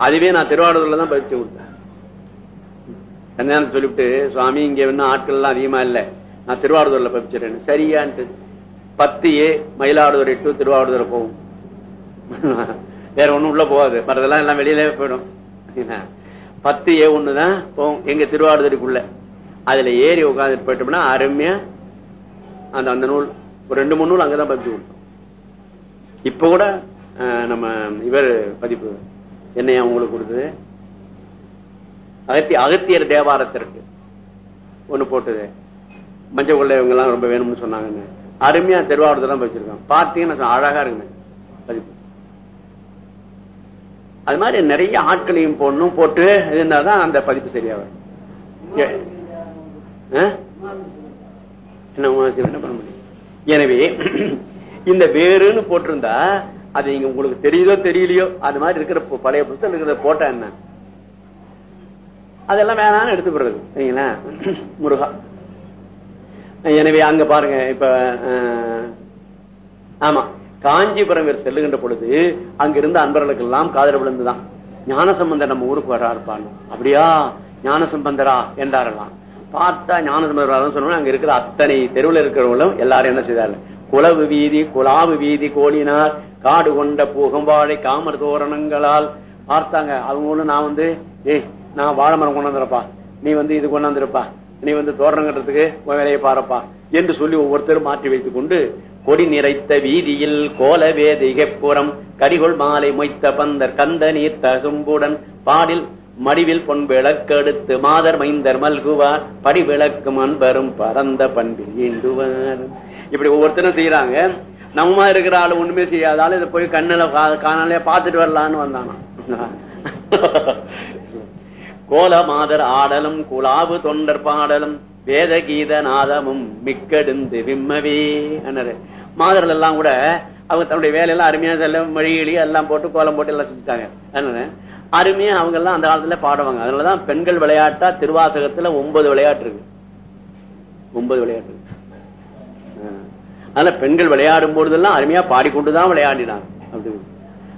அதுவே நான் திருவாரூர்ல தான் பதிச்சு கொடுத்தேன். கல்யாணம் சொல்லிவிட்டு சுவாமி இங்க இன்னும் ஆட்கள் எல்லாம் அதிகமா இல்ல. நான் திருவாரூர்ல பபிச்சிடறேன் சரியான்ட்டு. பத்து ஏ மயிலாடுதுறை டு திருவாரூர் போகும். வேற ஒண்ணும் உள்ள போகாது. மற்றதெல்லாம் எல்லாம் வெளியிலே போயிடும். என்ன? பத்து ஏ ஒண்ணுதான் போகும். எங்க திருவாரூருக்குள்ள அதுல ஏறி உட்காந்து போயிட்டோம்னா அருமையா அந்த அந்த நூல் ஒரு ரெண்டு மூணு நூல் அங்கதான் பதிச்சு கொடுத்தோம். இப்ப கூட நம்ம இவர் பதிப்பு என்னையா உங்களுக்கு கொடுத்தது? அகத்தி அகத்தியர் தேவாரத்திற்கு. ஒண்ணு போட்டது. மஞ்சள் கொள்ளை இவங்க எல்லாம் ரொம்ப வேணும்னு சொன்னாங்கன்னு. அருமையா திருவாரூரத்தை தான் பார்த்தீங்கன்னா அழகா இருக்குங்க பதிப்பு. அது மாதிரி நிறைய ஆட்களையும் போடணும் போட்டு இருந்தாதான் அந்த பதிப்பு சரியா வரும் என்ன பண்ண முடியும்? எனவே இந்த வேறுன்னு போட்டிருந்தா அது இங்க உங்களுக்கு தெரியுதோ தெரியலையோ அது மாதிரி இருக்கிற பழைய புத்தகம் இருக்கிறத போட்டா என்ன? அதெல்லாம் வேணாம்னு எடுத்து போடுறது சரிங்களா? முருகா. எனவே அங்க பாருங்க இப்ப ஆமா காஞ்சிபுரம் செல்லுகின்ற பொழுது அங்கிருந்த அன்பர்களுக்கு எல்லாம் காதல் விழுந்துதான். ஞானசம்பந்தர் நம்ம ஊருக்கு வரா இருப்பான் அப்படியா? ஞானசம்பந்தரா? என்றாரெல்லாம். பார்த்தா ஞானசம்பந்தர் சொன்னா அங்க இருக்கிற அத்தனை தெருவில் இருக்கிறவங்களும் எல்லாரும் என்ன செய்தாரு குலவு வீதி குலாவு வீதி கோலினார் காடு கொண்ட பூகம்பாடை காமர் தோரணங்களால். பார்த்தாங்க அவங்களும் நான் வந்து ஏ நான் வாழை மரம் கொண்டாந்துருப்பா. நீ வந்து இது கொண்டாந்துருப்பா. நீ வந்து தோரணம் கட்டுறதுக்கு உன் வேலையை பாருப்பா என்று சொல்லி ஒவ்வொருத்தரும் மாற்றி வைத்துக் கொண்டு கொடி நிறைத்த வீதியில் கோல வேதிகைப்புறம் கரிகொள் மாலை மொய்த்த பந்தர் கந்த நீர் தகும்புடன் பாடில் மடிவில் பொன் விளக்கெடுத்து மாதர் மைந்தர் மல்குவார் படி விளக்கு அன்பரும் பரந்த பண்பில் ஈண்டுவார் இப்படி ஒவ்வொருத்தரும் செய்யறாங்க நம்ம இருக்கிற ஆளு ஒண்ணுமே செய்யாதாலும் இதை போய் கண்ணுல கா- காணாலே பாத்துட்டு வரலான்னு வந்தானா. கோல மாதர் ஆடலும் குலாவு தொண்டர் பாடலும் வேத கீத நாதமும் மிக்கெடுந்து விம்மவே மாதர்கள் எல்லாம் கூட அவங்க தன்னுடைய வேலையெல்லாம் அருமையா செல்ல மொழிகளி எல்லாம் போட்டு கோலம் போட்டு எல்லாம் செஞ்சுட்டாங்க. அருமையா அவங்க எல்லாம் அந்த காலத்துல பாடுவாங்க. அதனாலதான் பெண்கள் விளையாட்டா திருவாசகத்துல ஒன்பது விளையாட்டு இருக்கு. ஒன்பது விளையாட்டு இருக்கு. ஆஹ். அதனால பெண்கள் விளையாடும் பொழுதெல்லாம் அருமையா பாடிக்கொண்டுதான் விளையாடினாங்க. அப்படி.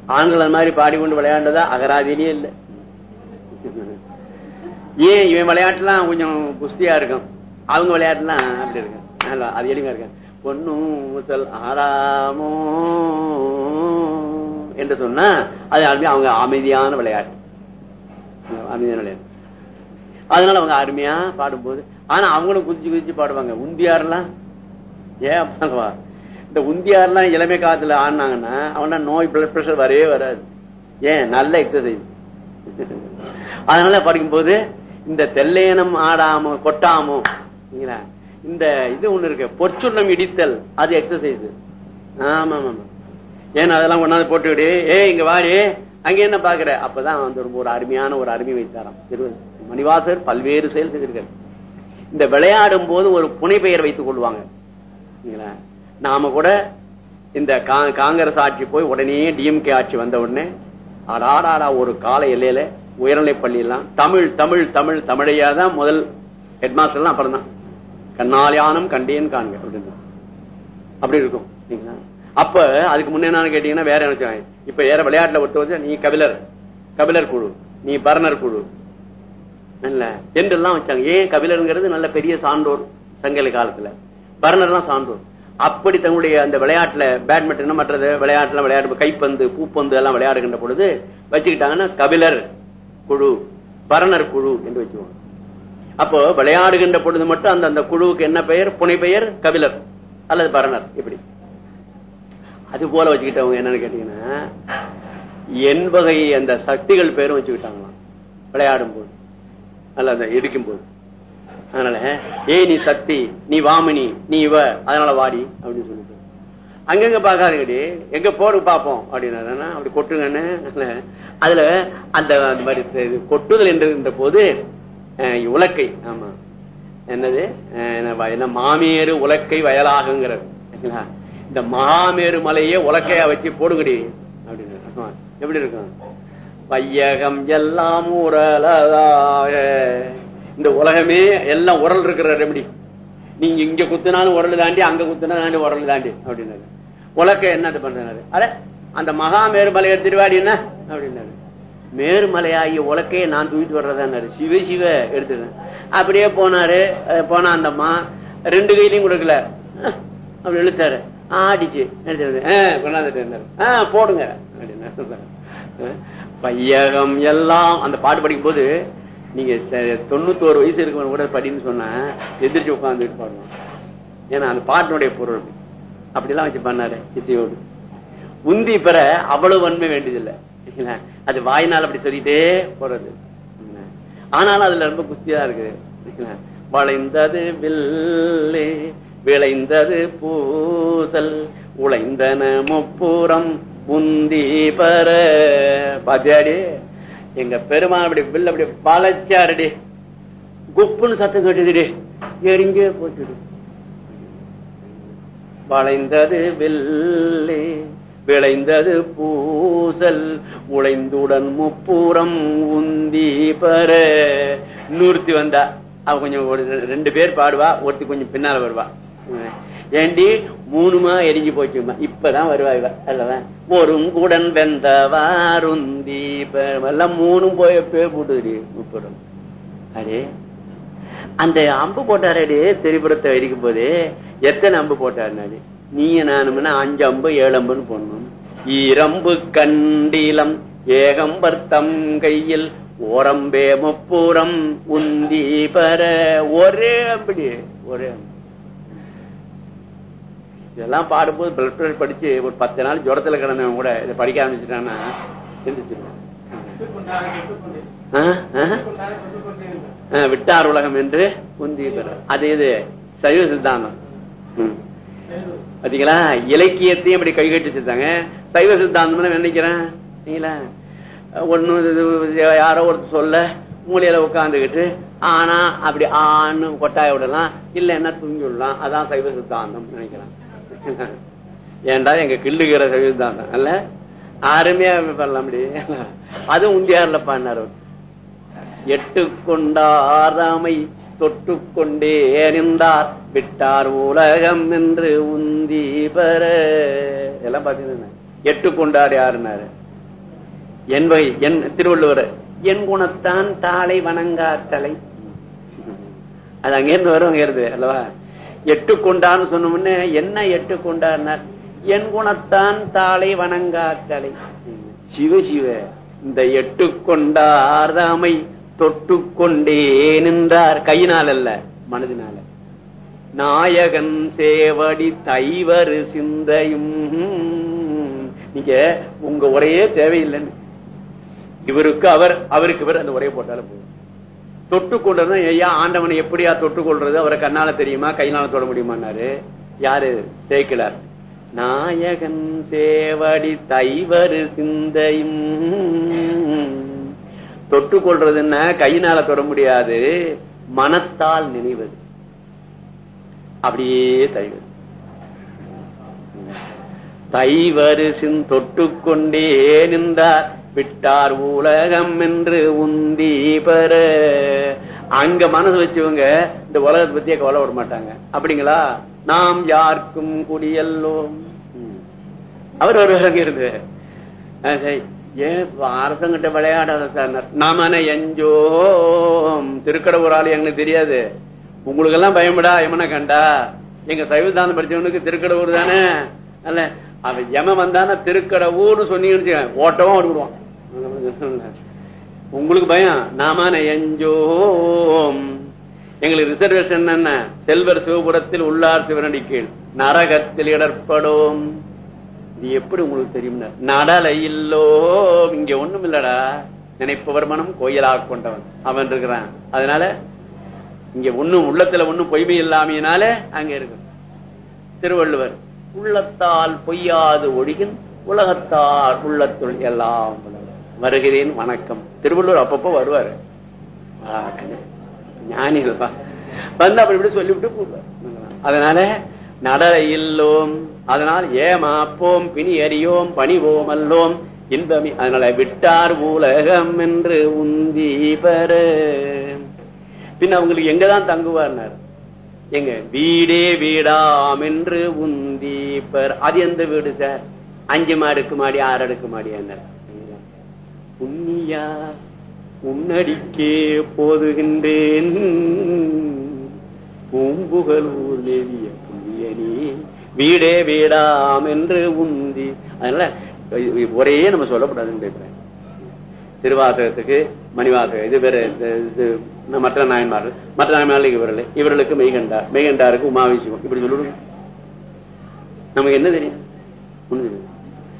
ஆண்கள் அந்த மாதிரி பாடிக்கொண்டு விளையாண்டதா அகராதியிலே இல்லை. ஏன் இவன் விளையாட்டுலாம் கொஞ்சம் குஸ்தியா இருக்கும்? அவங்க விளையாட்டுலாம் அப்படி இருக்கும். நல்லா அது எளிமையா இருக்கு பொண்ணும் முதல் ஆறாமோ என்று சொன்னா அது அருமையா அவங்க அமைதியான விளையாட்டு. அமைதியான விளையாட்டு. அதனால அவங்க அருமையா பாடும்போது ஆனா அவங்களும் குதிச்சு குதிச்சு பாடுவாங்க. உந்தியாரெல்லாம் ஏன் இந்த உந்தியாரெல்லாம் இளமை காலத்துல ஆடினாங்கன்னா அவனா நோய் பிளட் பிரஷர் வரவே வராது. ஏன்? நல்ல எக்ஸசைஸ் அதனால படிக்கும்போது இந்த தெல்லேனம் ஆடாமோ கொட்டாமோ? இந்த இது ஒண்ணு இருக்கு. பொற்சுண்ணம் இடித்தல். அது எக்ஸசைஸ் ஆமா ஆமா ஏன்னா அதெல்லாம் கொண்டாந்து போட்டுக்கிட்டு ஏ இங்க வாடி. அங்க என்ன பாக்குற அப்பதான் வந்து ரொம்ப ஒரு அருமையான ஒரு அருமை வைத்தாராம். மணிவாசர் பல்வேறு செயல் செய்திருக்காரு இந்த விளையாடும் போது ஒரு புனைப்பெயர் வைத்துக் கொள்வாங்க. நாம கூட இந்த கா- காங்கிரஸ் ஆட்சி போய் உடனே டிஎம்கே ஆட்சி வந்த உடனே ஆடாடாடா ஒரு கால எல்லையில உயர்நிலை பள்ளியெல்லாம் தமிழ் தமிழ் தமிழ் தமிழையா தான் முதல் ஹெட்மாஸ்டர் எல்லாம் அப்புறம் தான் கண்ணாலியானம் கண்டேன் காண்க அப்படின்னு அப்படி இருக்கும் அப்ப அதுக்கு முன்னே கேட்டீங்கன்னா வேற என்ன இப்ப வேற விளையாட்டுல ஒட்டு வந்து நீ கபிலர் கபிலர் குழு நீ பரணர் குழு. இல்ல என்றெல்லாம் வச்சாங்க. ஏன் கபிலருங்கிறது நல்ல பெரிய சான்றோர் சங்கல காலத்துல. பரணர்லாம் சான்றோர். அப்படி தங்களுடைய அந்த விளையாட்டுல பேட்மிண்டன் மற்றது விளையாட்டுல விளையாடு கைப்பந்து பூப்பந்து எல்லாம் விளையாடுகின்ற பொழுது வச்சுக்கிட்டாங்கன்னா கபிலர். குழு பரணர் குழு என்று வச்சுக்கோங்க. அப்போ விளையாடுகின்ற பொழுது மட்டும் அந்த அந்த குழுவுக்கு என்ன பெயர்? புனை பெயர்? கபிலர். அல்லது பரணர். இப்படி. அது போல வச்சுக்கிட்டவங்க என்னன்னு கேட்டீங்கன்னா என் வகை அந்த சக்திகள் பேரும் வச்சுக்கிட்டாங்களாம். விளையாடும் போது அல்ல அந்த இடிக்கும் போது அதனால ஏய் நீ சக்தி நீ வாமினி நீ இவ அதனால வாடி அப்படின்னு சொல்லிட்டு. அங்கங்க பாக்காதீங்கடி. எங்க போடு பாப்போம். அப்படின்னா அப்படி கொட்டுங்கன்னு அதுல அந்த அந்த மாதிரி கொட்டுதல் என்ற போது உலக்கை ஆமா. என்னது? என்ன என்ன மாமேறு உலக்கை வயலாகுங்கிறது. இந்த மாமேரு மலையே உலக்கையா வச்சு போடுங்கடி. அப்படின்னு எப்படி இருக்கும்? வையகம் எல்லாம் உரலதாக. இந்த உலகமே எல்லாம் உரல் இருக்கிற ரெமடி நீங்க இங்க குத்துனாலும் உரல் தாண்டி அங்க குத்துனாலும் உரல் தாண்டி அப்படின்னாரு. உலக்க என்ன பண்றாரு அட அந்த மகா மேருமலை எடுத்துருவாடி என்ன? அப்படின்னாரு. மேருமலையாகிய உலக்கையை நான் தூக்கிட்டு வர்றதான்னாரு. சிவ சிவ எடுத்துட்டேன் அப்படியே போனாரு போனா அந்த அம்மா ரெண்டு கையிலையும் கொடுக்கல. அஹ், அப்படி இழுத்தாரு. ஆடிச்சு. கொண்டாந்துட்டு இருந்தாரு ஆஹ் போடுங்க. அப்படின்னாரு. பையகம் எல்லாம் அந்த பாட்டு படிக்கும் போது நீங்க தொண்ணூத்தோரு வயசு இருக்கவங்க கூட படின்னு சொன்னா எதிர்த்து உட்காந்துட்டு பாடணும் ஏன்னா அந்த பாட்டினுடைய பொருள் அப்படி. அப்படிலாம் வச்சு பண்ணாரு இசையோடு உந்தி பெற அவ்வளவு வன்மை வேண்டியதில்லை. அது வாயினால் அப்படி சொல்லிட்டே போறது. ஆனாலும் அதுல ரொம்ப குஸ்தியா இருக்கு. வளைந்தது வில்லு விளைந்தது பூசல் உழைந்தன முப்புறம் உந்தி பெற. பாத்தியாடி எங்க பெருமான் அப்படி வில் அப்படி பழச்சாருடி குப்புன்னு சத்தம் கேட்டுதுடி எரிஞ்சே போச்சுடு. வளைந்தது வில்லே விளைந்தது பூசல் உழைந்துடன் முப்புறம் உந்தி பெற. நூறுத்தி வந்தா அவ கொஞ்சம் ஒரு ரெண்டு பேர் பாடுவா ஒருத்தி கொஞ்சம் பின்னால வருவா. ஏண்டி மூணுமா எரிஞ்சு போச்சுமா? இப்பதான் வருவாய் அல்லவா? அல்லவா ஒருங்குடன் வெந்தவாருந்தி பெற எல்லாம் மூணும் போய் பேர் போட்டுது முப்படும் அரே அந்த அம்பு போட்டாரடி திரிபுரத்தை அடிக்கும் போது எத்தனை அம்பு போட்டாரு நீங்க நானும்னா அஞ்சு அம்பு ஏழு அம்புன்னு போடணும். இரம்பு கண்டிலம் ஏகம்பர்த்தம் கையில் ஓரம்பே முப்புறம் உந்தி பர ஒரே அப்படி ஒரே அம்பு. இதெல்லாம் பாடும்போது பிளட் ப்ரெஷர் படிச்சு ஒரு பத்து நாள் ஜுரத்துல கிடந்தவன் கூட இதை படிக்க ஆரம்பிச்சுட்டான்னா எந்திரிச்சிருவான் விட்டார் உலகம் என்று குந்தி பெற அது இது சைவ சித்தாந்தம் பாத்தீங்களா? இலக்கியத்தையும் இப்படி கைகட்டி வச்சிருந்தாங்க சைவ சித்தாந்தம் நினைக்கிறேன். சரிங்களா ஒண்ணு யாரோ ஒருத்தர் சொல்ல மூலையில உட்காந்துக்கிட்டு ஆனா அப்படி ஆன்னு கொட்டாய விடலாம். இல்லைன்னா தூங்கி விடலாம். அதான் சைவ சித்தாந்தம் நினைக்கிறேன். (laughs) ஏன்டா எங்க கிள்ளுகிற சைவ தான். அல்ல? அருமையா பண்ணலாம் அது உந்தியார்ல பாடினார் எட்டு கொண்டாராமை தொட்டு கொண்டே நின்றார். விட்டார் உலகம் என்று உந்தி பெற. எல்லாம் பாத்தீங்கன்னா எட்டு கொண்டார் யாருனாரு என் வகை என் திருவள்ளுவர். என் குணத்தான் தாளை வணங்காத்தலை அது அங்கிருந்து வரும் அங்கிருந்து அல்லவா? எட்டு கொண்டான்னு சொன்னோம்னு என்ன எட்டு கொண்டாடினார் என் குணத்தான் தாளை வணங்காத்தலை. சிவ சிவ இந்த எட்டு கொண்டார் தாமை தொட்டு கொண்டே நின்றார். கையினால் அல்ல மனதினால. நாயகன் சேவடி தைவரு சிந்தையும். நீங்க உங்க உரையே தேவையில்லைன்னு. இவருக்கு அவர் அவருக்கு இவர் அந்த உரையை போட்டாலும் போதும். தொட்டு கொண்டது ஐயா ஆண்டவனை எப்படியா தொட்டு கொள்றது அவரை கண்ணால தெரியுமா? கையினால தொட முடியுமான்னாரு. யாரு? சேர்க்கிறார் நாயகன் சேவடி தைவரு சிந்தையும். தொட்டு கொள்றதுன்னா கையினால தொட முடியாது. மனத்தால் நினைவது. அப்படியே தைவது. தைவரிசின் தொட்டு கொண்டே நின்றார். விட்டார் உலகம் என்று உந்தி பெற. அங்க மனசு வச்சவங்க இந்த உலகத்தை பத்தியே கவலை விட மாட்டாங்க. அப்படிங்களா? நாம் யாருக்கும் குடியல்லோம். அவர் வருவாங்க இருந்து. ஏன் அரசங்கிட்ட விளையாடாத சார் நாம எஞ்சோம். திருக்கடவுர் எங்களுக்கு தெரியாது. உங்களுக்கு எல்லாம் பயப்படா எமன கண்டா. எங்க சைவதானம் படிச்சவனுக்கு திருக்கடவுர் தானே? அல்ல அவன் எம வந்தானா திருக்கடவுர்னு சொன்னீங்கன்னு ஓட்டவும் வச்சுக்கோங்க, உங்களுக்கு பயம்? நாமான எஞ்சோம் எங்களுக்கு ரிசர்வேஷன் என்ன? செல்வர் சிவபுரத்தில் உள்ளார் சிவனடி கீழ். நரகத்தில் இடர்படும். இது எப்படி உங்களுக்கு தெரியும் நடலை இல்லோ இங்க ஒண்ணும் இல்லடா. நினைப்பவர் மனம் கோயிலாக கொண்டவன். அவன் இருக்கிறான். அதனால இங்க ஒண்ணும் உள்ளத்துல ஒண்ணும் பொய்மை இல்லாமையினால அங்க இருக்கு திருவள்ளுவர் உள்ளத்தால் பொய்யாது ஒழிகின் உலகத்தால் உள்ளத்துள் எல்லாம் வருகிறேன் வணக்கம். திருவள்ளுவர் அப்பப்போ வருவாரு. ஆ, ஞானிகள் வந்து அப்படி இப்படி சொல்லிவிட்டு போவார் அதனால நடர இல்லோம் அதனால் ஏமாப்போம் பிணி அறியோம் பணிவோம் அல்லோம். இன்பமி அதனால விட்டார் உலகம் என்று உந்தி பெற. பின் அவங்களுக்கு எங்கதான் தங்குவார்னார்? எங்க? வீடே வீடாம் என்று உந்தி பெற. அது எந்த வீடு சார்? அஞ்சு மாடுக்கு மாடி ஆறு அடுக்கு மாடி என்ன புண்ணியா? உன்னடிக்கே போதுகின்றேன். பூம்புகலூர் நெறிய புண்ணியனே வீடே வீடாம் என்று உந்தி. அதனால ஒரே நம்ம சொல்லக்கூடாதுன்னு கேட்கிறேன் திருவாசகத்துக்கு மணிவாசகம் இது வேற இது மற்ற நாயன்மார்கள் மற்ற நாயன்மார்கள் இவர்கள் இவர்களுக்கு மெய்கண்டார். மெய்கண்டாருக்கு உமாவிசிவம் இப்படி சொல்லுங்க. நமக்கு என்ன தெரியும்?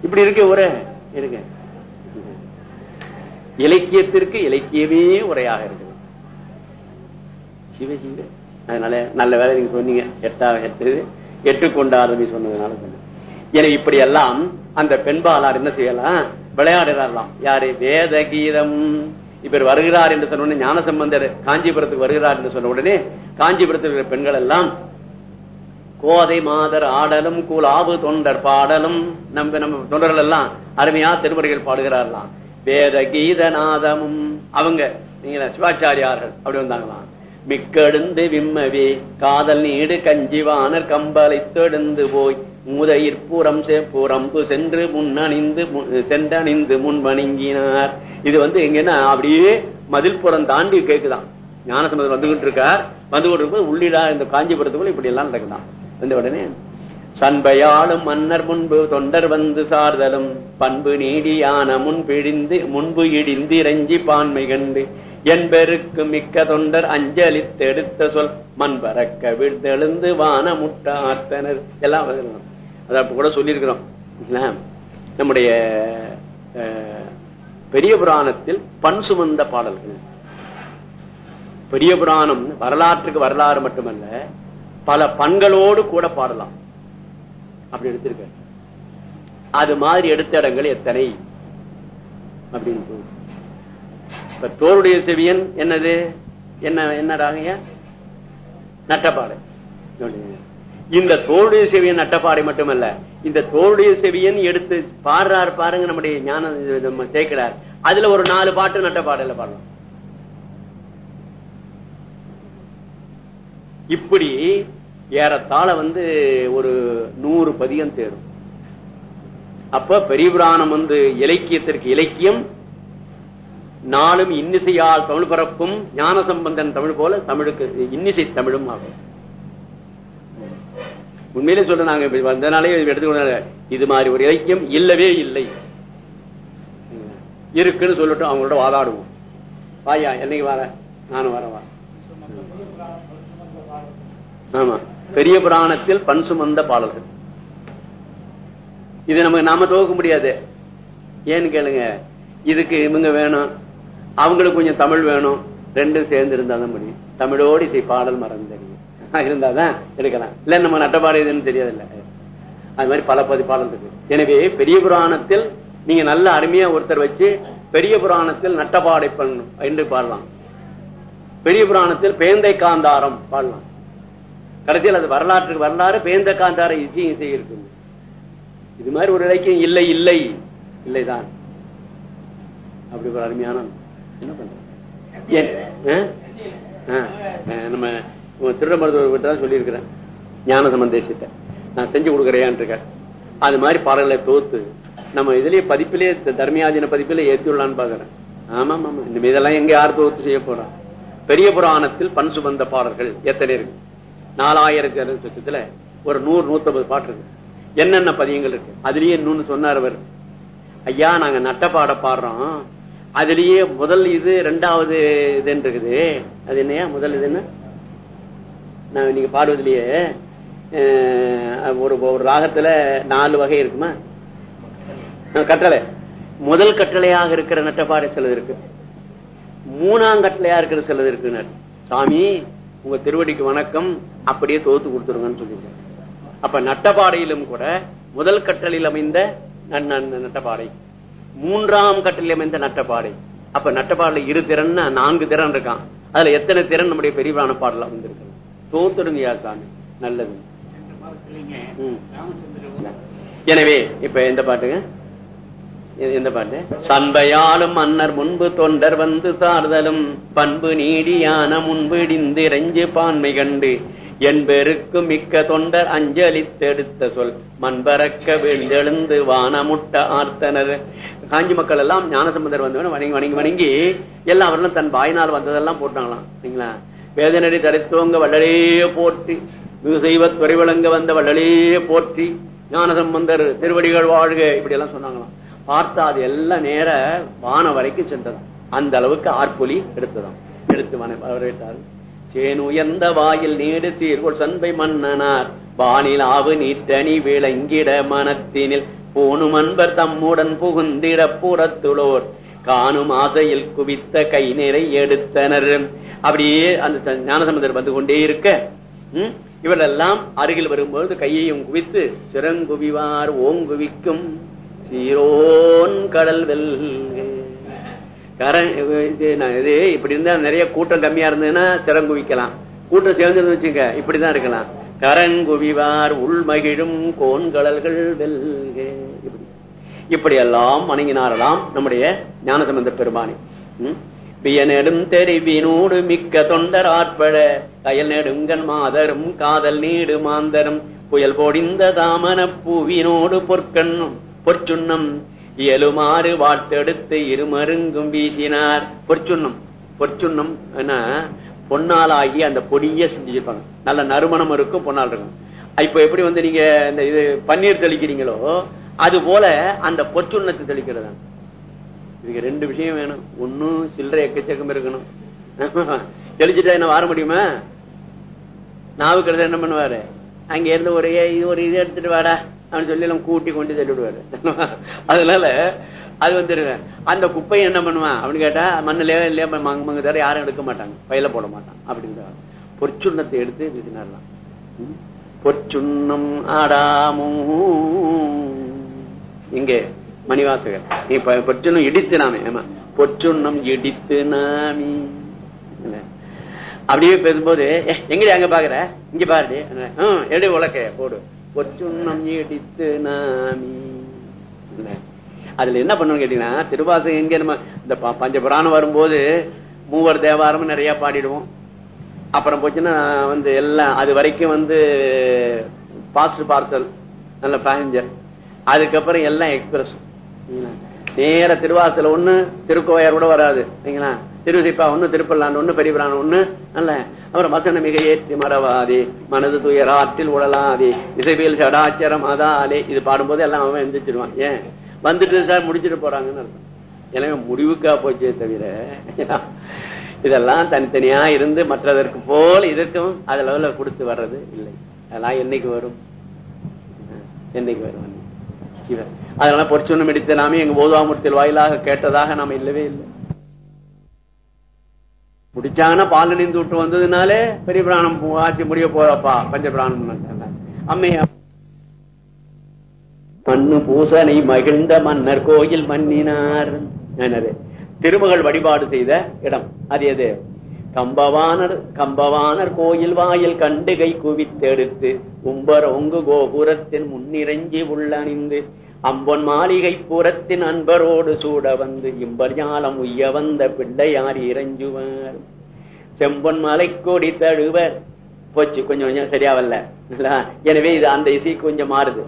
இப்படி இருக்க ஒரே இருக்க இலக்கியத்திற்கு இலக்கியமே உரையாக இருக்குது சிவ சிவ. அதனால நல்ல வேலை நீங்க சொன்னீங்க. எட்டாவது எட்டு எட்டு கொண்டாடுறது சொன்னதுனால சொன்னேன். எனவே இப்படி எல்லாம் அந்த பெண்பாளார் என்ன செய்யலாம்? விளையாடுறாரலாம் யாரு? வேத கீதம் இவர் வருகிறார் என்று சொன்ன உடனே ஞானசம்பந்தர் காஞ்சிபுரத்துக்கு வருகிறார் என்று சொன்ன உடனே காஞ்சிபுரத்தில் இருக்கிற பெண்கள் எல்லாம் கோதை மாதர் ஆடலும் கூலாவு தொண்டர் பாடலும் நம்ம நம்ம தொண்டர்கள் எல்லாம் அருமையா திருமுறைகள் பாடுகிறார்களாம். வேத கீதநாதமும் அவங்க நீங்க சிவாச்சாரியார்கள் அப்படி வந்தாங்களாம் மிக்கெடுந்து விம்மவே காதல் நீடு கஞ்சிவானர் கம்பலை தெடுந்து போய் மூதையிற் புறம் புறம்பு சென்று முன்னணிந்து சென்றணிந்து முன் வணங்கினார் இது வந்து எங்கன்னா அப்படியே மதில் புறம் தாண்டி கேக்குதான். ஞானசம்பந்தர் வந்துகிட்டு இருக்கார். வந்து கொண்டிருக்கும் உள்ளிடா இந்த காஞ்சிபுரத்துக்குள்ள இப்படி எல்லாம் நடக்குதான். வந்த உடனே சண்பையாளும் மன்னர் முன்பு தொண்டர் வந்து சார்தலும் பண்பு நீடியான முன் பிழிந்து முன்பு இடிந்து இறஞ்சி பான்மை கண்டு என்பெருக்கு மிக்க தொண்டர் அஞ்சலித்தெடுத்த சொல் மண் பறக்க விழுந்தெழுந்து வான முட்டார்த்தனர் எல்லாம் அத கூட சொல்லியிருக்கிறோம். நம்முடைய அஹ், பெரிய புராணத்தில் பண் சுமந்த பாடல்கள். பெரிய புராணம் வரலாற்றுக்கு வரலாறு மட்டுமல்ல பல பண்களோடு கூட பாடலாம். அப்படி எடுத்திருக்க. அது மாதிரி எடுத்த இடங்கள் எத்தனை? அப்படின்னு இப்ப தோருடைய செவியன் என்னது? என்ன என்ன ராகையா நட்டப்பாடை இந்த தோருடைய செவியன் நட்டப்பாடை மட்டுமல்ல இந்த தோருடைய செவியன் எடுத்து பாடுறார் பாருங்க நம்முடைய ஞானம் சேர்க்கிறார் அதுல ஒரு நாலு பாட்டு நட்டப்பாடல பாடலாம். இப்படி ஏறத்தாழ வந்து ஒரு நூறு பதியம் தேரும். அப்ப பெரியபுராணம் வந்து இலக்கியத்திற்கு இலக்கியம் நாளும் இன்னிசையால் தமிழ் பரப்பும் ஞானசம்பந்தன் தமிழ் போல தமிழுக்கு இன்னிசை தமிழும் ஆகும். உண்மையிலே சொல்ற நாங்க வந்தனாலே இது இது மாதிரி ஒரு இலக்கியம் இல்லவே இல்லை. இருக்குன்னு சொல்லட்டும் அவங்களோட வாதாடுவோம். வாயா என்னைக்கு வர? நானும் வரேன் வா. ஆமா. பெரிய புராணத்தில் பண் சுமந்த பாடல்கள். இது நமக்கு நாம துவக்க முடியாது? ஏன்னு கேளுங்க. இதுக்கு இவங்க வேணும். அவங்களுக்கு கொஞ்சம் தமிழ் வேணும். ரெண்டும் சேர்ந்து இருந்தாதான் முடியும். தமிழோடு இசை பாடல் மறந்து இருந்தாதான் எடுக்கலாம். இல்ல நம்ம நட்டப்பாடு தெரியாது தெரியாதுல்ல. அது மாதிரி பல பதி பாடல் இருக்கு எனவே பெரிய புராணத்தில் நீங்க நல்ல அருமையா ஒருத்தர் வச்சு பெரிய புராணத்தில் நட்டப்பாடை பண்ணணும். என்று பாடலாம். பெரிய புராணத்தில் பேந்தை காந்தாரம் பாடலாம். கடைசியில் அது வரலாற்று வரலாறு பேந்த காந்தார இசையும் இசை இது மாதிரி ஒரு இலக்கியம் இல்லை இல்லை இல்லைதான். அப்படி ஒரு அருமையான என்ன பண்ற நம்ம திருடமருத்துவர் தான் சொல்லியிருக்கிறேன். ஞான சம்பந்தேசத்தை நான் செஞ்சு கொடுக்குறேன் இருக்கேன் அது மாதிரி பாடல்களை தோத்து நம்ம இதுலயே பதிப்பிலே தர்மியாதீன பதிப்பிலே ஏற்றியுள்ளான்னு பாக்குறேன் ஆமா ஆமா இந்த இதெல்லாம் எங்க யார் தோத்து செய்ய போறான் பெரிய புராணத்தில் பண் சுமந்த பாடல்கள் எத்தனை இருக்கு? நாலாயிரம் அறுபது லட்சத்துல ஒரு நூறு நூத்தம்பது பாட்டு இருக்கு. என்னென்ன பதியங்கள் இருக்கு? அதுலயே இன்னொன்னு சொன்னார் அவர். ஐயா நாங்க நட்டப்பாட பாடுறோம். அதுலயே முதல் இது ரெண்டாவது இதுன்னு இருக்குது. அது என்னையா? முதல் இது என்ன? நான் இன்னைக்கு பாடுவதிலேயே ஒரு ஒரு ராகத்துல நாலு வகை இருக்குமா? கட்டளை. முதல் கட்டளையாக இருக்கிற நட்டப்பாடு சிலது இருக்கு. மூணாம் கட்டளையா இருக்கிற சிலது இருக்கு சாமி உங்க திருவடிக்கு வணக்கம் அப்படியே தோத்து கொடுத்துருங்கன்னு சொல்லியிருக்காரு. அப்ப நட்டப்பாடையிலும் கூட முதல் கட்டளையில் அமைந்த நட்டப்பாடை மூன்றாம் கட்டளையில் அமைந்த நட்டப்பாடை அப்ப நட்டப்பாடல இரு திறன் நான்கு திறன் இருக்கான். அதுல எத்தனை திறன் நம்முடைய பெரியவான பாடல வந்திருக்கு தோத்துடுங்கயா சாமி. நல்லது. எனவே இப்ப எந்த பாட்டுங்க? என்ன எந்த பாட்டு? சண்பையாலும் மன்னர் முன்பு தொண்டர் வந்து சார்தலும் பண்பு நீடியான முன்பிடிந்திரஞ்சு பான்மை கண்டு என்பெருக்கு மிக்க தொண்டர் அஞ்சலித்தெடுத்த சொல் மண்பறக்க வீழ்ந்தெழுந்து வானமுட்ட ஆர்த்தனர். காஞ்சி மக்கள் எல்லாம் ஞானசம்பந்தர் வந்து வணங்கி வணங்கி வணங்கி எல்லாம் அவர்களும் தன் வாயினால் வந்ததெல்லாம் போட்டாங்களாம் சரிங்களா? வேதனடி தரித்துவங்க வள்ளலே போற்றி மிகு துறை விளங்க வந்த வள்ளலே போற்றி ஞானசம்பந்தர் திருவடிகள் வாழ்க இப்படி எல்லாம் சொன்னாங்களாம். பார்த்தா அது எல்லாம் நேர வான வரைக்கும் சென்றதாம் அந்த அளவுக்கு ஆர்ப்பொலி எடுத்ததாம். எடுத்து வரவேற்றார். சேனு எந்த வாயில் நீடு சீர்கொள் சந்தை மன்னனார். வானில் ஆவு நீட்டணி விளங்கிட மனத்தினில். போனும் அன்பர் தம்முடன் புகுந்திட புறத்துளோர். காணும் ஆசையில் குவித்த கை நிறை எடுத்தனர். அப்படியே அந்த ஞானசமுதர் வந்து கொண்டே இருக்க இவரெல்லாம் அருகில் வரும்போது கையையும் குவித்து சிறங்குவிவார் ஓங்குவிக்கும். சீரோன் கடல் வெல்க கரண் இது இப்படி இருந்தா நிறைய கூட்டம் கம்மியா இருந்ததுன்னா சிறங்குவிக்கலாம் கூட்டம் சேர்ந்து வச்சுங்க இப்படிதான் இருக்கலாம். கரங்குவிவார் உள்மகிழும் கோன்கடல்கள் வெல்க இப்படி இப்படி. எல்லாம் வணங்கினாரலாம் நம்முடைய ஞானசம்பந்த பெருமானி. ம்? வியனெடும் தெரிவினோடு மிக்க தொண்டர் ஆட்பட கயல் நெடுங்கன் மாதரும் காதல் நீடு மாந்தரும் புயல் பொடிந்த தாமன பூவினோடு பொற்கண்ணும். பொற்சுண்ணம் இயலுமாறு வாழ்த்தெடுத்து இருமருங்கும் வீசினார். பொற்சுண்ணம் பொற்சுண்ணம் என்ன பொன்னாலாகி அந்த பொடிய செஞ்சிருப்பாங்க நல்ல நறுமணம் இருக்கும் பொன்னால் இருக்கும். இப்ப எப்படி வந்து நீங்க இந்த இது பன்னீர் தெளிக்கிறீங்களோ அது போல அந்த பொற்சுண்ணத்தை தெளிக்கிறது இதுக்கு ரெண்டு விஷயம் வேணும். ஒன்னும் சில்லறை எக்கச்சக்கம் இருக்கணும். தெளிச்சுட்டா என்ன வர முடியுமா? நாவுக்கிறது என்ன பண்ணுவாரு? அங்க இருந்து ஒரே இது ஒரு இது எடுத்துட்டு வாடா. அப்படின்னு சொல்லி எல்லாம் கூட்டி கொண்டு சொல்லிவிடுவாரு அதனால அது வந்துருங்க. அந்த குப்பையை என்ன பண்ணுவான்? அப்படின்னு கேட்டா மண்ணிலே இல்லையா மங்கு மங்கு தர யாரும் எடுக்க மாட்டாங்க. பையில போட மாட்டான். அப்படின்னு பொற்சுண்ணத்தை எடுத்து வீசினாரலாம். பொற்சுண்ணம் ஆடாமும். இங்கே மணிவாசகர். நீ ப- பொற்சுண்ணம் இடித்து நாமே. ஆமா. பொற்சுண்ணம் இடித்து நாமி. அப்படியே பேசும்போது எங்கடி அங்க பாக்குற? இங்க பாருடி. உம் எடு உலக்க போடு. பொற்சுண்ணம் இடித்து நாமி. அதுல என்ன பண்ணணும் கேட்டீங்கன்னா திருவாசகம் எங்க நம்ம இந்த ப- பஞ்சபுராணம் வரும்போது மூவர் தேவாரம் நிறைய பாடிடுவோம். அப்புறம் போச்சுன்னா வந்து எல்லாம் அது வரைக்கும் வந்து பாஸ்ட் பார்சல் நல்ல பேசஞ்சர் அதுக்கப்புறம் எல்லாம் எக்ஸ்பிரஸ் நேர திருவாசல ஒண்ணு திருக்கோயார் கூட வராது சரிங்களா? திருசிப்பா ஒண்ணு திருப்பல்லான் ஒண்ணு பெரியபிரான் ஒண்ணு நல்ல அப்புறம் வசன மிக ஏற்றி மறவாதே மனது துயர் ஆற்றில் உடலாதே இசைவியல் சடாச்சரம் அதாலே. இது பாடும்போது எல்லாம் அவன் எந்திரிச்சிருவான். ஏன்? வந்துட்டு சார் முடிச்சிட்டு போறாங்கன்னு அர்த்தம். எனவே முடிவுக்கா போச்சே தவிர இதெல்லாம் தனித்தனியா இருந்து மற்றதற்கு போல் இதற்கும் அது லெவல்ல கொடுத்து வர்றது இல்லை. அதெல்லாம் என்னைக்கு வரும்? என்னைக்கு வரும்? சிவன். அதனால பொற்சுண்ணம் எடுத்து நாமே எங்க போதுவாமூர்த்தியில் வாயிலாக கேட்டதாக நாம இல்லவே இல்லை. முடிச்சாங்கன்னா பால் நினைந்து விட்டு வந்ததுனாலே பெரிய பிராணம் ஆட்சி முடிய போறப்பா பஞ்ச பிராணம் அம்மையா மண்ணு பூசனை மகிழ்ந்த மன்னர் கோயில் மன்னினார். திருமகள் வழிபாடு செய்த இடம். அது எது? கம்பவானர் கம்பவானர் கோயில் வாயில் கண்டு கை குவித்தெடுத்து உம்பர் ஒங்கு கோபுரத்தின் முன்னிறஞ்சி உள்ளணிந்து அம்பொன் மாளிகை புறத்தின் அன்பரோடு சூட வந்து இம்பர் ஞாலம் உய்ய வந்த பிள்ளையார் இறஞ்சுவார். செம்பொன் மலை கொடி தழுவ போச்சு கொஞ்சம் கொஞ்சம் சரியா வரல எனவே இது அந்த இசை கொஞ்சம் மாறுது.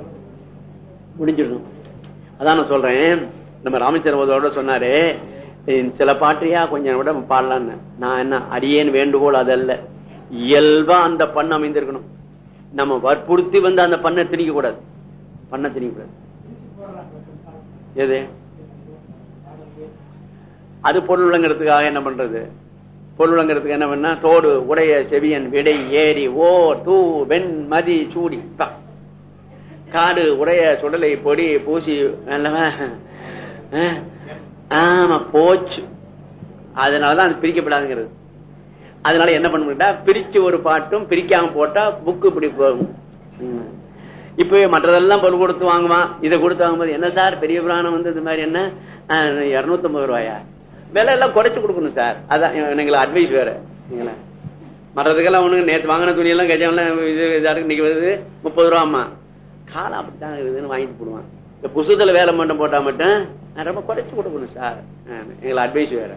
முடிஞ்சிடணும். அதான் நான் சொல்றேன். நம்ம ராமச்சந்திரபோதோட சொன்னாரு சில பாட்டையா கொஞ்சம் விட பாடலான்னு. நான் என்ன அடியேன் வேண்டுகோள் அதல்ல. இயல்பா அந்த பண்ண அமைந்திருக்கணும். நம்ம வற்புறுத்தி வந்து அந்த பண்ணை திணிக்க கூடாது பண்ண திணிக்க கூடாது எது? அது பொருள் விளங்குறதுக்காக என்ன பண்றது? பொருளுங்கிறதுக்கு என்ன பண்ணா தோடு உடைய செவியன் விடை ஏரி ஓ தூ வெண் மதி சூடி காடு உடைய சுடலை பொடி பூசி நல்லவா? ஆமா போச்சு. அதனாலதான் அது பிரிக்கப்படாதுங்கிறது. அதனால என்ன பண்ண பிரிச்சு ஒரு பாட்டும் பிரிக்காம போட்டா புக்கு இப்படி போகும். ம். இப்பவே மற்றதெல்லாம் பொருள் கொடுத்து வாங்குவான். இதை கொடுத்து வாங்கும்போது என்ன சார் பெரிய புராணம் வந்து இது மாதிரி என்ன? இருநூத்தி ஐம்பது ரூபாயா? விலை எல்லாம் குறைச்சு கொடுக்கணும் சார். அதான் எங்களை அட்வைஸ் வேற. மற்றதுக்கெல்லாம் ஒண்ணு நேத்து வாங்கின துணியெல்லாம் எல்லாம் இது இதா இருக்கு, இன்னைக்கு வருது முப்பது ரூபாமா காலம் அப்படித்தான் இருக்குதுன்னு வாங்கிட்டு போடுவான். இந்த புசுத்துல வேலை மட்டும் போட்டா மட்டும் ரொம்ப குறைச்சு கொடுக்கணும் சார். எங்களை அட்வைஸ் வேற.